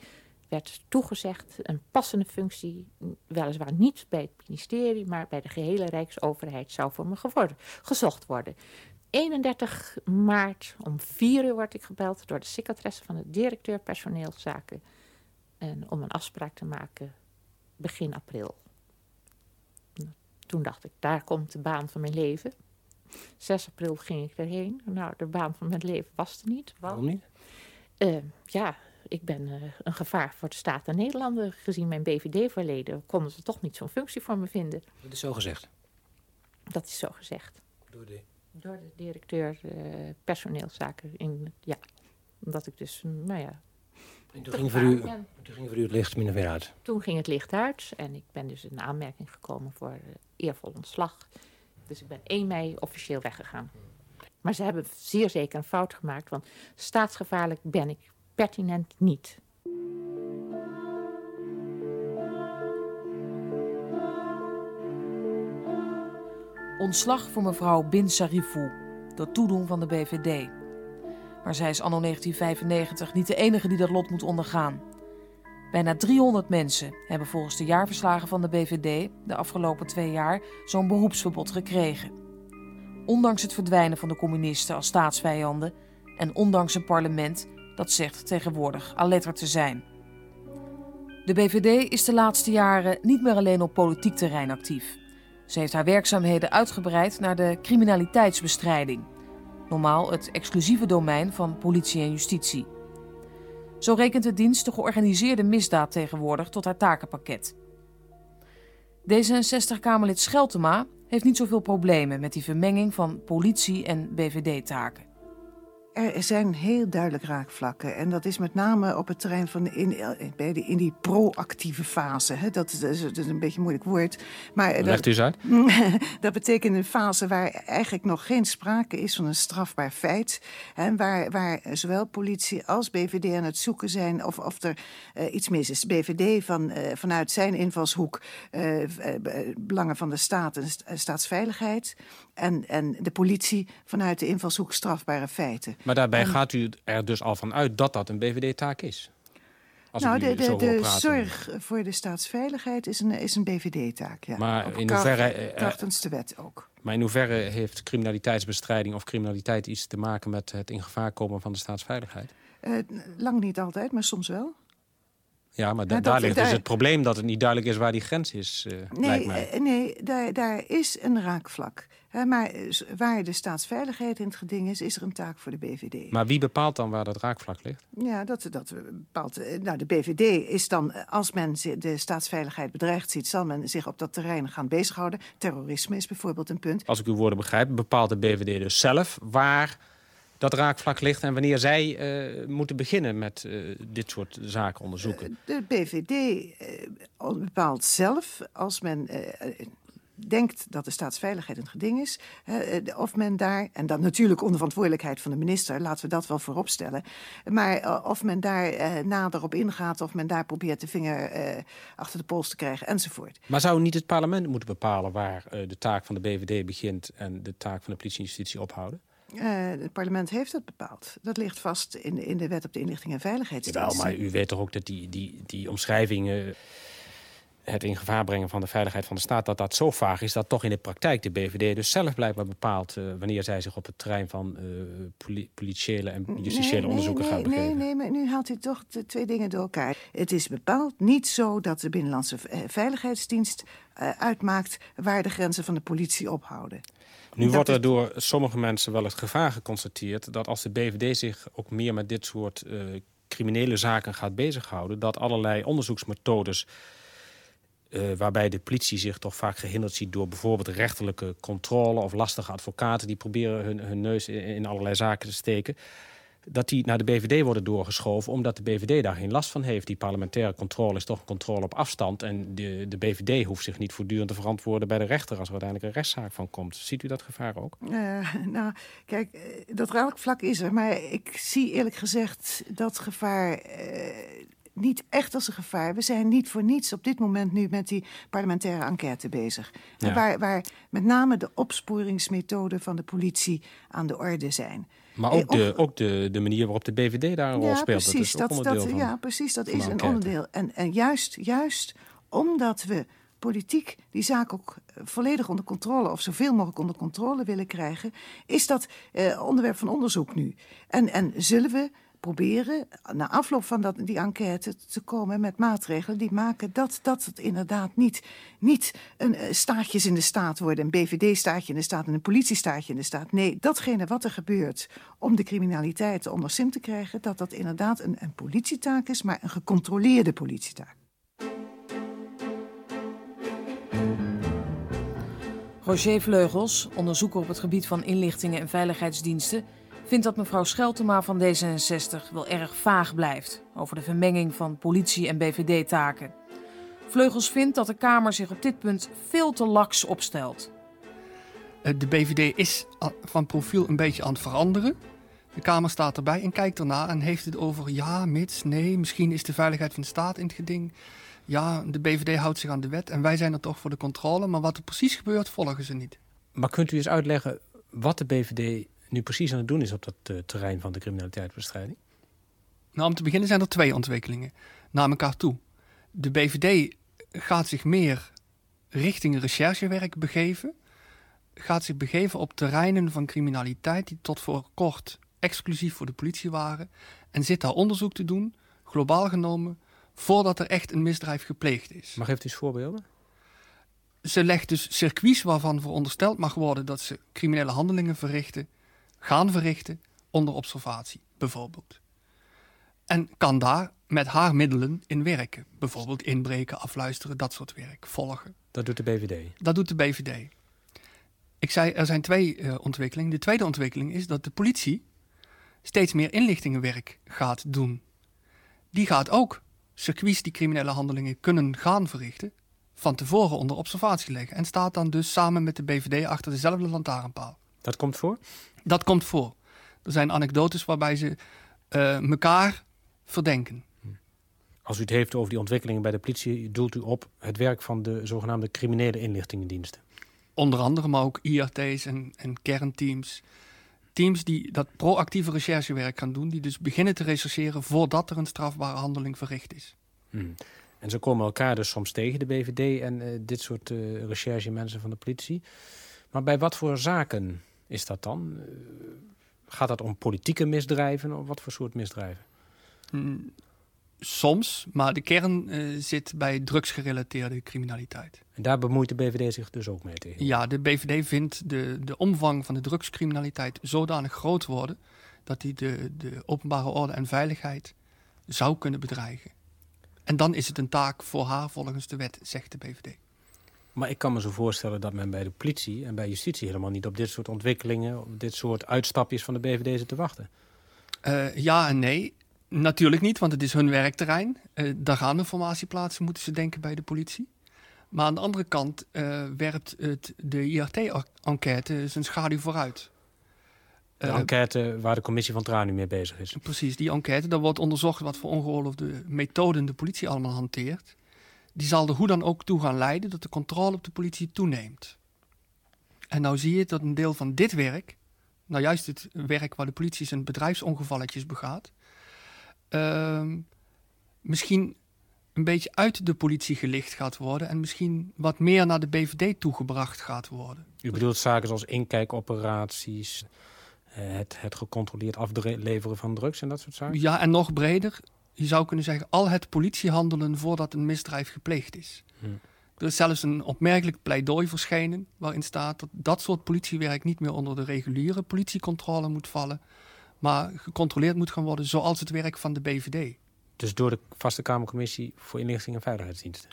werd toegezegd een passende functie, weliswaar niet bij het ministerie, maar bij de gehele Rijksoverheid zou voor me geworden, gezocht worden. 31 maart om 4 uur word ik gebeld door de secretaresse van de directeur personeelszaken. En om een afspraak te maken begin april. Toen dacht ik, daar komt de baan van mijn leven. 6 april ging ik erheen. Nou, de baan van mijn leven was er niet. Waarom niet? Uh, ja, ik ben uh, een gevaar voor de staat en Nederlanden. Gezien mijn BVD-verleden konden ze toch niet zo'n functie voor me vinden. Dat is zo gezegd? Dat is zo gezegd. Door de? Door de directeur uh, personeelszaken. In, ja, omdat ik dus, nou ja, toen ging, voor u, toen ging voor u het licht minder weer uit? Toen ging het licht uit en ik ben dus in aanmerking gekomen voor uh, eervol ontslag. Dus ik ben 1 mei officieel weggegaan. Maar ze hebben zeer zeker een fout gemaakt, want staatsgevaarlijk ben ik pertinent niet. Ontslag voor mevrouw Bin Sarifou, door toedoen van de BVD. Maar zij is anno 1995 niet de enige die dat lot moet ondergaan. Bijna 300 mensen hebben volgens de jaarverslagen van de BVD de afgelopen twee jaar zo'n beroepsverbod gekregen. Ondanks het verdwijnen van de communisten als staatsvijanden en ondanks een parlement dat zegt tegenwoordig alert te zijn. De BVD is de laatste jaren niet meer alleen op politiek terrein actief. Ze heeft haar werkzaamheden uitgebreid naar de criminaliteitsbestrijding, normaal het exclusieve domein van politie en justitie. Zo rekent de dienst de georganiseerde misdaad tegenwoordig tot haar takenpakket. D66-Kamerlid Scheltema heeft niet zoveel problemen met die vermenging van politie- en BVD-taken. Er zijn heel duidelijk raakvlakken. En dat is met name op het terrein van in, bij de, in die proactieve fase. Hè. Dat, is, dat, is, een beetje een moeilijk woord. Maar Legt u eens uit. [laughs] dat betekent een fase waar eigenlijk nog geen sprake is van een strafbaar feit. Hè, waar, waar zowel politie als BVD aan het zoeken zijn of, of er uh, iets mis is. BVD van, uh, vanuit zijn invalshoek uh, belangen van de staat en staatsveiligheid. En, en de politie vanuit de invalshoek strafbare feiten. Maar daarbij gaat u er dus al van uit dat dat een BVD-taak is? Als nou, de, de, de zorg voor de staatsveiligheid is een, is een BVD-taak, ja. Maar in hoeverre... Eh, krachtens de wet ook. Maar in hoeverre heeft criminaliteitsbestrijding of criminaliteit iets te maken met het in gevaar komen van de staatsveiligheid? Uh, lang niet altijd, maar soms wel. Ja, maar da daar ligt dus het probleem dat het niet duidelijk is waar die grens is, uh, nee, lijkt mij. Uh, nee, daar, daar is een raakvlak. Maar waar de staatsveiligheid in het geding is, is er een taak voor de BVD. Maar wie bepaalt dan waar dat raakvlak ligt? Ja, dat, dat bepaalt... Nou, de BVD is dan, als men de staatsveiligheid bedreigd ziet... zal men zich op dat terrein gaan bezighouden. Terrorisme is bijvoorbeeld een punt. Als ik uw woorden begrijp, bepaalt de BVD dus zelf waar dat raakvlak ligt en wanneer zij uh, moeten beginnen met uh, dit soort zaken onderzoeken? De BVD uh, bepaalt zelf als men denkt dat de staatsveiligheid een geding is, of men daar, en dat natuurlijk onder verantwoordelijkheid van de minister, laten we dat wel voorop stellen, maar of men daar nader op ingaat, of men daar probeert de vinger achter de pols te krijgen, enzovoort. Maar zou niet het parlement moeten bepalen waar de taak van de BVD begint en de taak van de politie en justitie ophouden? Uh, het parlement heeft dat bepaald. Dat ligt vast in, in de wet op de inlichting en veiligheidsdienst. Jawel, maar u weet toch ook dat die, die, die omschrijvingen... het in gevaar brengen van de veiligheid van de staat... dat dat zo vaag is dat toch in de praktijk de BVD dus zelf blijkbaar bepaalt... Uh, wanneer zij zich op het terrein van uh, poli politiële en justitiële nee, onderzoeken nee, gaat begeven. Nee, nee, maar nu haalt u toch de twee dingen door elkaar. Het is bepaald niet zo dat de Binnenlandse Veiligheidsdienst uitmaakt... waar de grenzen van de politie ophouden. Nu wordt er door sommige mensen wel het gevaar geconstateerd... dat als de BVD zich ook meer met dit soort criminele zaken gaat bezighouden... dat allerlei onderzoeksmethodes... Uh, waarbij de politie zich toch vaak gehinderd ziet door bijvoorbeeld rechterlijke controle... of lastige advocaten die proberen hun, hun neus in, allerlei zaken te steken dat die naar de BVD worden doorgeschoven... omdat de BVD daar geen last van heeft. Die parlementaire controle is toch een controle op afstand... en de, de BVD hoeft zich niet voortdurend te verantwoorden bij de rechter... als er uiteindelijk een rechtszaak van komt. Ziet u dat gevaar ook? Nou, kijk, dat raakvlak is er. Maar ik zie eerlijk gezegd dat gevaar... Uh, niet echt als een gevaar. We zijn niet voor niets op dit moment nu met die parlementaire enquête bezig. Ja. Waar, waar met name de opsporingsmethoden van de politie aan de orde zijn. Maar ook, de, ook de, de manier waarop de BVD daar een rol speelt. Precies, dat is dat, dat, van, ja, precies, dat is een onderdeel. En, en juist, juist omdat we politiek die zaak ook volledig onder controle... of zoveel mogelijk onder controle willen krijgen... is dat eh, onderwerp van onderzoek nu. En, en zullen we proberen na afloop van dat, die enquête te komen met maatregelen die maken dat, dat het inderdaad niet, niet een uh, staatjes in de staat worden, een BVD-staatje in de staat en een politiestaatje in de staat. Nee, datgene wat er gebeurt om de criminaliteit onder sim te krijgen, dat dat inderdaad een, een politietaak is, maar een gecontroleerde politietaak. Roger Vleugels, onderzoeker op het gebied van inlichtingen en veiligheidsdiensten vindt dat mevrouw Scheltema van D66 wel erg vaag blijft over de vermenging van politie- en BVD-taken. Vleugels vindt dat de Kamer zich op dit punt veel te laks opstelt. Eh, de BVD is van profiel een beetje aan het veranderen. De Kamer staat erbij en kijkt ernaar en heeft het over ja, mits, nee, misschien is de veiligheid van de staat in het geding. Ja, de BVD houdt zich aan de wet en wij zijn er toch voor de controle, maar wat er precies gebeurt, volgen ze niet. Maar kunt u eens uitleggen wat de BVD nu precies aan het doen is op dat uh, terrein van de criminaliteitsbestrijding? Nou, om te beginnen zijn er twee ontwikkelingen naar elkaar toe. De BVD gaat zich meer richting recherchewerk begeven. Gaat zich begeven op terreinen van criminaliteit die tot voor kort exclusief voor de politie waren. En zit daar onderzoek te doen, globaal genomen, voordat er echt een misdrijf gepleegd is. Maar geeft u eens voorbeelden? Ze legt dus circuits waarvan verondersteld mag worden dat ze criminele handelingen verrichten, gaan verrichten onder observatie, bijvoorbeeld. En kan daar met haar middelen in werken. Bijvoorbeeld inbreken, afluisteren, dat soort werk, volgen. Dat doet de BVD? Dat doet de BVD. Ik zei, er zijn twee uh, ontwikkelingen. De tweede ontwikkeling is dat de politie steeds meer inlichtingenwerk gaat doen. Die gaat ook circuits die criminele handelingen kunnen gaan verrichten, van tevoren onder observatie leggen. En staat dan dus samen met de BVD achter dezelfde lantaarnpaal. Dat komt voor? Dat komt voor. Er zijn anekdotes waarbij ze uh, elkaar verdenken. Als u het heeft over die ontwikkelingen bij de politie, doelt u op het werk van de zogenaamde criminele inlichtingendiensten? Onder andere, maar ook IRT's en, en kernteams. Teams die dat proactieve recherchewerk gaan doen, die dus beginnen te rechercheren voordat er een strafbare handeling verricht is. Hmm. En ze komen elkaar dus soms tegen, de BVD en uh, dit soort uh, recherchemensen van de politie. Maar bij wat voor zaken is dat dan? Uh, gaat dat om politieke misdrijven of wat voor soort misdrijven? Hmm. Soms, maar de kern uh, zit bij drugsgerelateerde criminaliteit. En daar bemoeit de BVD zich dus ook mee tegen? Ja, de BVD vindt de, de omvang van de drugscriminaliteit zodanig groot worden... dat die de, de openbare orde en veiligheid zou kunnen bedreigen. En dan is het een taak voor haar volgens de wet, zegt de BVD. Maar ik kan me zo voorstellen dat men bij de politie en bij justitie helemaal niet op dit soort ontwikkelingen, op dit soort uitstapjes van de BVD zit te wachten. Uh, ja en nee. Natuurlijk niet, want het is hun werkterrein. Uh, daar gaan informatieplaatsen, moeten ze denken bij de politie. Maar aan de andere kant uh, werpt het, de IRT-enquête zijn schaduw vooruit. De enquête waar de commissie van Traan nu mee bezig is. Precies, die enquête. Daar wordt onderzocht wat voor ongeoorloofde methoden de politie allemaal hanteert. Die zal er hoe dan ook toe gaan leiden dat de controle op de politie toeneemt. En nou zie je dat een deel van dit werk, nou juist het werk waar de politie zijn bedrijfsongevalletjes begaat, uh, misschien een beetje uit de politie gelicht gaat worden en misschien wat meer naar de BVD toegebracht gaat worden. U bedoelt zaken zoals inkijkoperaties, het, het gecontroleerd afleveren van drugs en dat soort zaken? Ja, en nog breder. Je zou kunnen zeggen, al het politiehandelen voordat een misdrijf gepleegd is. Er is zelfs een opmerkelijk pleidooi verschenen waarin staat dat dat soort politiewerk niet meer onder de reguliere politiecontrole moet vallen, maar gecontroleerd moet gaan worden zoals het werk van de BVD. Dus door de Vaste Kamercommissie voor Inlichting en Veiligheidsdiensten?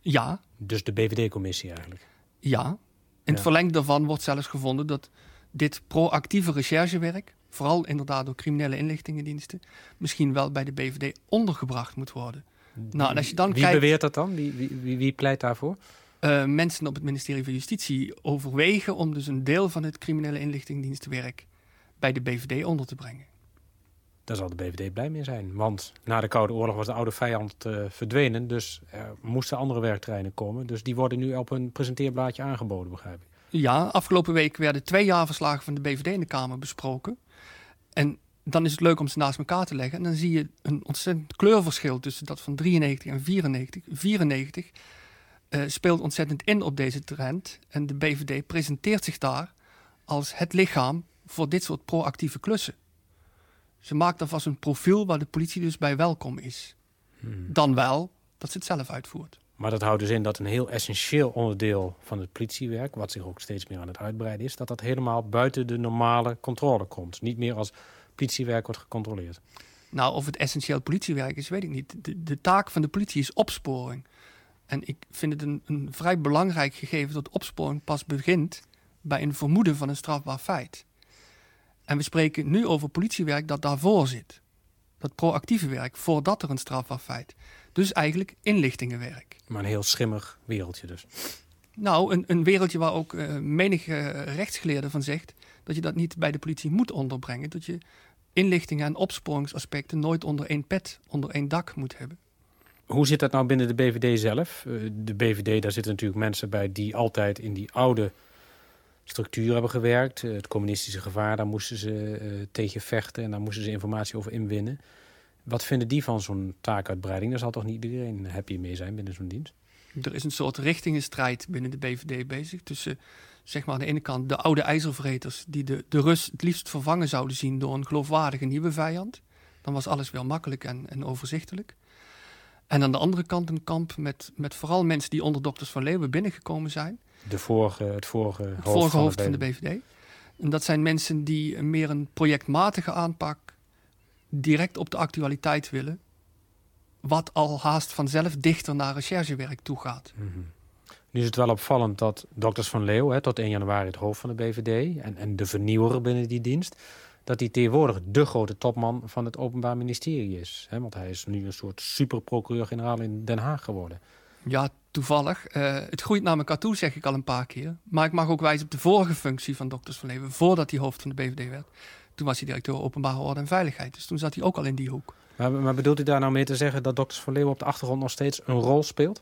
Ja. Dus de BVD-commissie eigenlijk? Ja. In ja. het verlengde daarvan wordt zelfs gevonden dat dit proactieve recherchewerk, vooral inderdaad door criminele inlichtingendiensten, misschien wel bij de BVD ondergebracht moet worden. Nou, als je dan wie kijkt, beweert dat dan? Wie, wie, wie pleit daarvoor? Uh, mensen op het ministerie van Justitie overwegen om dus een deel van het criminele inlichtingendienstenwerk bij de BVD onder te brengen. Daar zal de BVD blij mee zijn. Want na de Koude Oorlog was de oude vijand uh, verdwenen. Dus er moesten andere werktreinen komen. Dus die worden nu op een presenteerblaadje aangeboden, begrijp ik. Ja, afgelopen week werden twee jaarverslagen van de BVD in de Kamer besproken. En dan is het leuk om ze naast elkaar te leggen. En dan zie je een ontzettend kleurverschil tussen dat van 93 en 94. 94 uh, speelt ontzettend in op deze trend. En de BVD presenteert zich daar als het lichaam voor dit soort proactieve klussen. Ze maakt alvast een profiel waar de politie dus bij welkom is. Hmm. Dan wel dat ze het zelf uitvoert. Maar dat houdt dus in dat een heel essentieel onderdeel van het politiewerk, wat zich ook steeds meer aan het uitbreiden is, dat dat helemaal buiten de normale controle komt. Niet meer als politiewerk wordt gecontroleerd. Nou, of het essentieel politiewerk is, weet ik niet. De, de taak van de politie is opsporing. En ik vind het een, een vrij belangrijk gegeven dat opsporing pas begint bij een vermoeden van een strafbaar feit. En we spreken nu over politiewerk dat daarvoor zit. Dat proactieve werk, voordat er een strafbaar feit. Dus eigenlijk inlichtingenwerk. Maar een heel schimmig wereldje dus. Nou, een, een wereldje waar ook uh, menig uh, rechtsgeleerde van zegt... dat je dat niet bij de politie moet onderbrengen. Dat je inlichtingen en opsporingsaspecten nooit onder één pet, onder één dak moet hebben. Hoe zit dat nou binnen de BVD zelf? Uh, de BVD, daar zitten natuurlijk mensen bij die altijd in die oude structuur hebben gewerkt. het communistische gevaar, daar moesten ze tegen vechten en daar moesten ze informatie over inwinnen. Wat vinden die van zo'n taakuitbreiding? Daar zal toch niet iedereen happy mee zijn binnen zo'n dienst? Er is een soort richtingenstrijd binnen de BVD bezig. Tussen zeg maar aan de ene kant de oude ijzervreters... die de, de Rus het liefst vervangen zouden zien door een geloofwaardige nieuwe vijand. Dan was alles wel makkelijk en, en overzichtelijk. En aan de andere kant een kamp met, met vooral mensen die onder dokters van Leeuwen binnengekomen zijn. De vorige, het vorige het hoofd, vorige van, hoofd de van de BVD. En dat zijn mensen die meer een projectmatige aanpak direct op de actualiteit willen. Wat al haast vanzelf dichter naar recherchewerk toe gaat. Mm -hmm. Nu is het wel opvallend dat dokters van Leeuw, hè, tot 1 januari het hoofd van de BVD... En, en de vernieuwer binnen die dienst... dat hij tegenwoordig de grote topman van het Openbaar Ministerie is. Hè, want hij is nu een soort superprocureur-generaal in Den Haag geworden. Ja, toevallig. Uh, het groeit naar elkaar toe, zeg ik al een paar keer. Maar ik mag ook wijzen op de vorige functie van dokters van Leeuwen... voordat hij hoofd van de BVD werd. Toen was hij directeur openbare orde en veiligheid. Dus toen zat hij ook al in die hoek. Maar, maar bedoelt u daar nou mee te zeggen dat dokters van Leeuwen op de achtergrond nog steeds een rol speelt?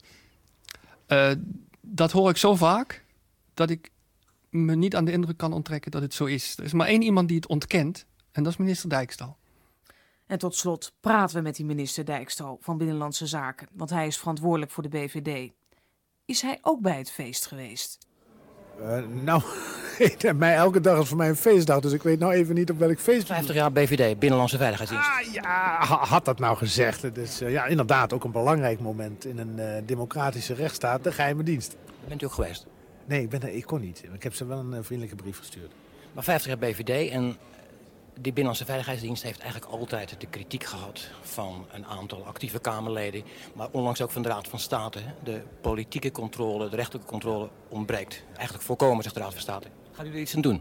Uh, dat hoor ik zo vaak dat ik me niet aan de indruk kan onttrekken dat het zo is. Er is maar één iemand die het ontkent en dat is minister Dijkstal. En tot slot praten we met die minister Dijkstal van Binnenlandse Zaken, want hij is verantwoordelijk voor de BVD. Is hij ook bij het feest geweest? Uh, nou, [laughs] [laughs] mij elke dag is voor mij een feestdag, dus ik weet nou even niet op welk feest. 50 jaar BVD, Binnenlandse Veiligheidsdienst. Ah, ja, had dat nou gezegd. Het is uh, ja, inderdaad ook een belangrijk moment in een uh, democratische rechtsstaat, de geheime dienst. Bent u ook geweest? Nee, ik, ben er, ik kon niet. Ik heb ze wel een vriendelijke brief gestuurd. Maar 50 jaar BVD en die Binnenlandse Veiligheidsdienst heeft eigenlijk altijd de kritiek gehad van een aantal actieve Kamerleden, maar onlangs ook van de Raad van State. De politieke controle, de rechterlijke controle ontbreekt. Eigenlijk voorkomen, zegt de Raad van State. U er iets aan doen?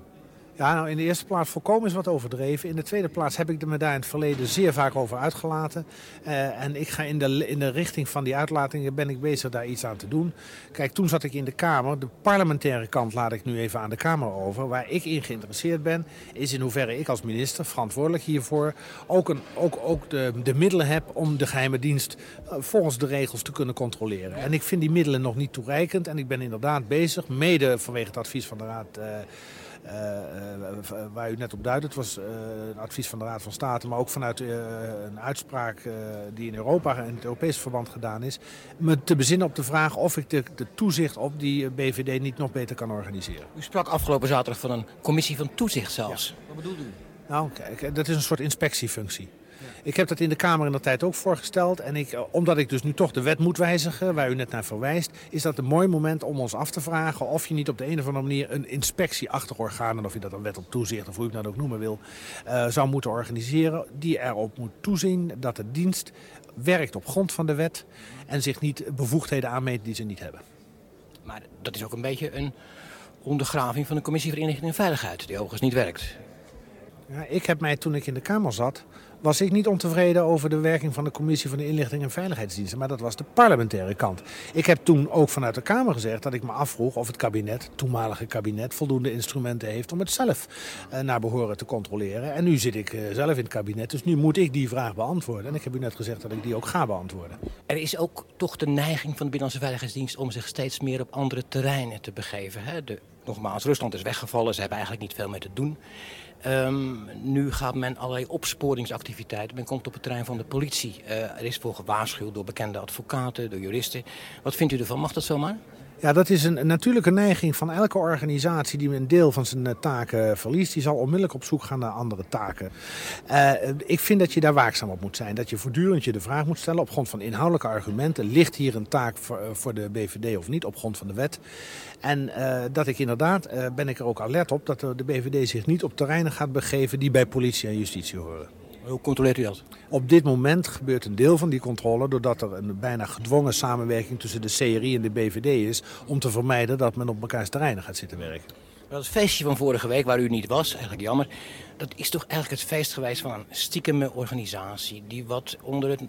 Ja, nou in de eerste plaats voorkomen is wat overdreven. In de tweede plaats heb ik me daar in het verleden zeer vaak over uitgelaten. Uh, en ik ga in de, in de richting van die uitlatingen ben ik bezig daar iets aan te doen. Kijk, toen zat ik in de Kamer. De parlementaire kant laat ik nu even aan de Kamer over. Waar ik in geïnteresseerd ben, is in hoeverre ik als minister verantwoordelijk hiervoor ook, een, ook, ook de, de middelen heb om de geheime dienst uh, volgens de regels te kunnen controleren. En ik vind die middelen nog niet toereikend. En ik ben inderdaad bezig, mede vanwege het advies van de Raad... Uh, waar u net op duidt. Het was een advies van de Raad van State, maar ook vanuit een uitspraak die in Europa en het Europese verband gedaan is. Me te bezinnen op de vraag of ik de, de, toezicht op die BVD niet nog beter kan organiseren. U sprak afgelopen zaterdag van een commissie van toezicht zelfs. Ja. Wat bedoelt u? Nou, kijk, dat is een soort inspectiefunctie. Ik heb dat in de Kamer in de tijd ook voorgesteld. En ik, omdat ik dus nu toch de wet moet wijzigen, waar u net naar verwijst, is dat een mooi moment om ons af te vragen of je niet op de een of andere manier een inspectieachtig orgaan, en of je dat een wet op toezicht of hoe je dat ook noemen wil, uh, zou moeten organiseren. Die erop moet toezien dat de dienst werkt op grond van de wet en zich niet bevoegdheden aanmeet die ze niet hebben. Maar dat is ook een beetje een ondergraving van de Commissie voor Inlichting en Veiligheid, die overigens niet werkt. Ja, ik heb mij toen ik in de Kamer zat, was ik niet ontevreden over de werking van de Commissie van de Inlichting en Veiligheidsdiensten. Maar dat was de parlementaire kant. Ik heb toen ook vanuit de Kamer gezegd dat ik me afvroeg of het kabinet, het toenmalige kabinet, voldoende instrumenten heeft om het zelf uh, naar behoren te controleren. En nu zit ik uh, zelf in het kabinet, dus nu moet ik die vraag beantwoorden. En ik heb u net gezegd dat ik die ook ga beantwoorden. Er is ook toch de neiging van de Binnenlandse Veiligheidsdienst om zich steeds meer op andere terreinen te begeven. Hè? De, nogmaals, Rusland is weggevallen, ze hebben eigenlijk niet veel mee te doen. Um, nu gaat men allerlei opsporingsactiviteiten. Men komt op het terrein van de politie. Uh, er is voor gewaarschuwd door bekende advocaten, door juristen. Wat vindt u ervan? Mag dat zomaar? Ja, dat is een, natuurlijke neiging van elke organisatie die een deel van zijn taken verliest. Die zal onmiddellijk op zoek gaan naar andere taken. Uh, ik vind dat je daar waakzaam op moet zijn. Dat je voortdurend je de vraag moet stellen op grond van inhoudelijke argumenten. Ligt hier een taak voor, de BVD of niet op grond van de wet? En dat ik inderdaad, ben ik er ook alert op, dat de BVD zich niet op terreinen gaat begeven die bij politie en justitie horen. Hoe controleert u dat? Op dit moment gebeurt een deel van die controle doordat er een bijna gedwongen samenwerking tussen de CRI en de BVD is om te vermijden dat men op mekaars terreinen gaat zitten werken. Dat feestje van vorige week, waar u niet was, eigenlijk jammer... dat is toch eigenlijk het feest geweest van een stiekeme organisatie... die wat onder het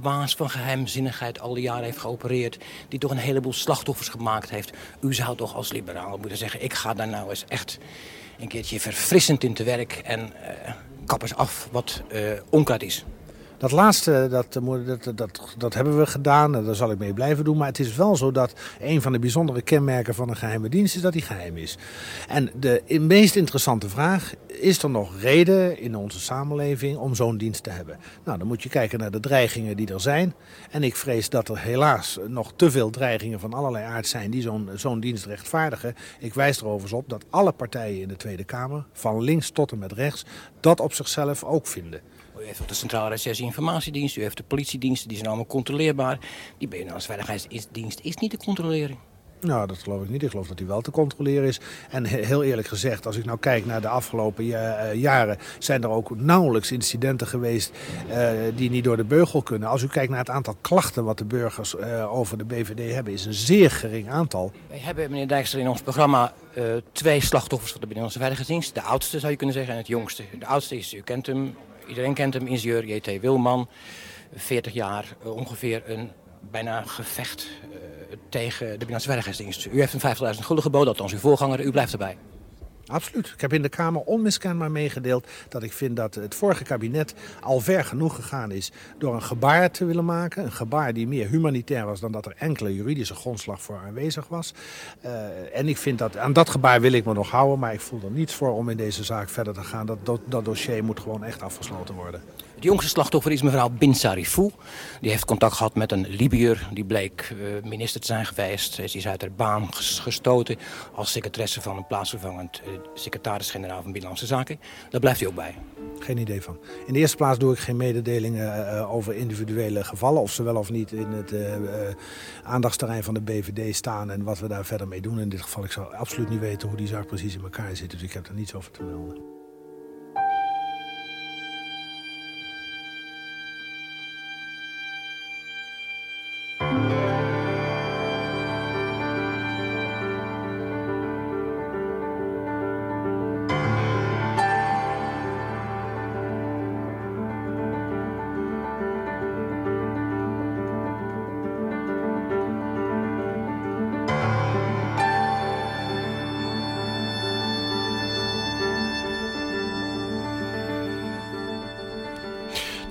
baas van geheimzinnigheid al die jaren heeft geopereerd... die toch een heleboel slachtoffers gemaakt heeft. U zou toch als liberaal moeten zeggen... ik ga daar nou eens echt een keertje verfrissend in te werk... en uh, kap eens af wat uh, onkruid is. Dat laatste, dat, dat, dat, dat hebben we gedaan. Daar zal ik mee blijven doen. Maar het is wel zo dat een van de bijzondere kenmerken van een geheime dienst is dat die geheim is. En de meest interessante vraag, is er nog reden in onze samenleving om zo'n dienst te hebben? Nou, dan moet je kijken naar de dreigingen die er zijn. En ik vrees dat er helaas nog te veel dreigingen van allerlei aard zijn die zo'n zo'n dienst rechtvaardigen. Ik wijs er overigens op dat alle partijen in de Tweede Kamer, van links tot en met rechts, dat op zichzelf ook vinden. U heeft ook de Centrale Recessie Informatiedienst, u heeft de politiediensten, die zijn allemaal controleerbaar. Die Binnenlandse Veiligheidsdienst is niet te controleren. Nou, dat geloof ik niet. Ik geloof dat hij wel te controleren is. En heel eerlijk gezegd, als ik nou kijk naar de afgelopen uh, jaren... zijn er ook nauwelijks incidenten geweest uh, die niet door de beugel kunnen. Als u kijkt naar het aantal klachten wat de burgers uh, over de BVD hebben... is een zeer gering aantal. Wij hebben, meneer Dijkstra, in ons programma twee slachtoffers van de Binnenlandse Veiligheidsdienst. De oudste zou je kunnen zeggen en het jongste. De oudste is, u kent hem, iedereen kent hem, ingenieur J.T. Wilman. 40 jaar, ongeveer een bijna gevecht tegen de Veiligheidsdienst. U heeft een 50.000 gulden geboden, althans uw voorganger. U blijft erbij. Absoluut. Ik heb in de Kamer onmiskenbaar meegedeeld dat ik vind dat het vorige kabinet al ver genoeg gegaan is door een gebaar te willen maken. Een gebaar die meer humanitair was dan dat er enkele juridische grondslag voor aanwezig was. Uh, en ik vind dat, aan dat gebaar wil ik me nog houden, maar ik voel er niets voor om in deze zaak verder te gaan. Dat, dat dossier moet gewoon echt afgesloten worden. Het jongste slachtoffer is mevrouw Bin Sarifou. Die heeft contact gehad met een Libiër. Die bleek uh, minister te zijn geweest. Ze is uit haar baan gestoten als secretaresse van een plaatsvervangend uh, secretaris-generaal van Binnenlandse Zaken. Daar blijft hij ook bij. Geen idee van. In de eerste plaats doe ik geen mededelingen uh, over individuele gevallen. Of ze wel of niet in het aandachtsterrein van de BVD staan en wat we daar verder mee doen. In dit geval, ik zou absoluut niet weten hoe die zaak precies in elkaar zit. Dus ik heb er niets over te melden.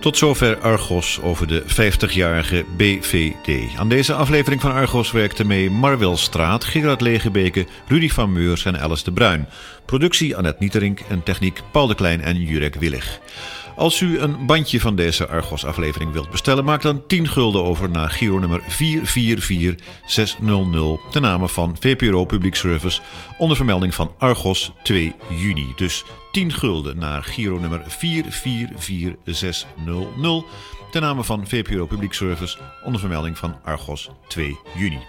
Tot zover Argos over de 50-jarige BVD. Aan deze aflevering van Argos werkten mee Marwel Straat, Gerard Legebeke, Rudy van Meurs en Alice de Bruin. Productie Annette Nieterink en techniek Paul de Klein en Jurek Willig. Als u een bandje van deze Argos-aflevering wilt bestellen, maak dan 10 gulden over naar Giro nummer 444600 ten name van VPRO Public Service onder vermelding van Argos 2 juni. Dus 10 gulden naar Giro nummer 444600 ten name van VPRO Public Service onder vermelding van Argos 2 juni.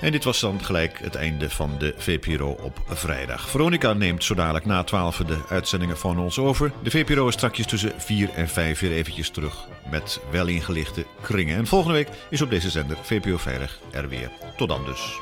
En dit was dan gelijk het einde van de VPRO op vrijdag. Veronica neemt zo dadelijk na 12 de uitzendingen van ons over. De VPRO is straks tussen 4 en 5 weer eventjes terug met wel ingelichte kringen. En volgende week is op deze zender VPRO Veilig er weer. Tot dan dus.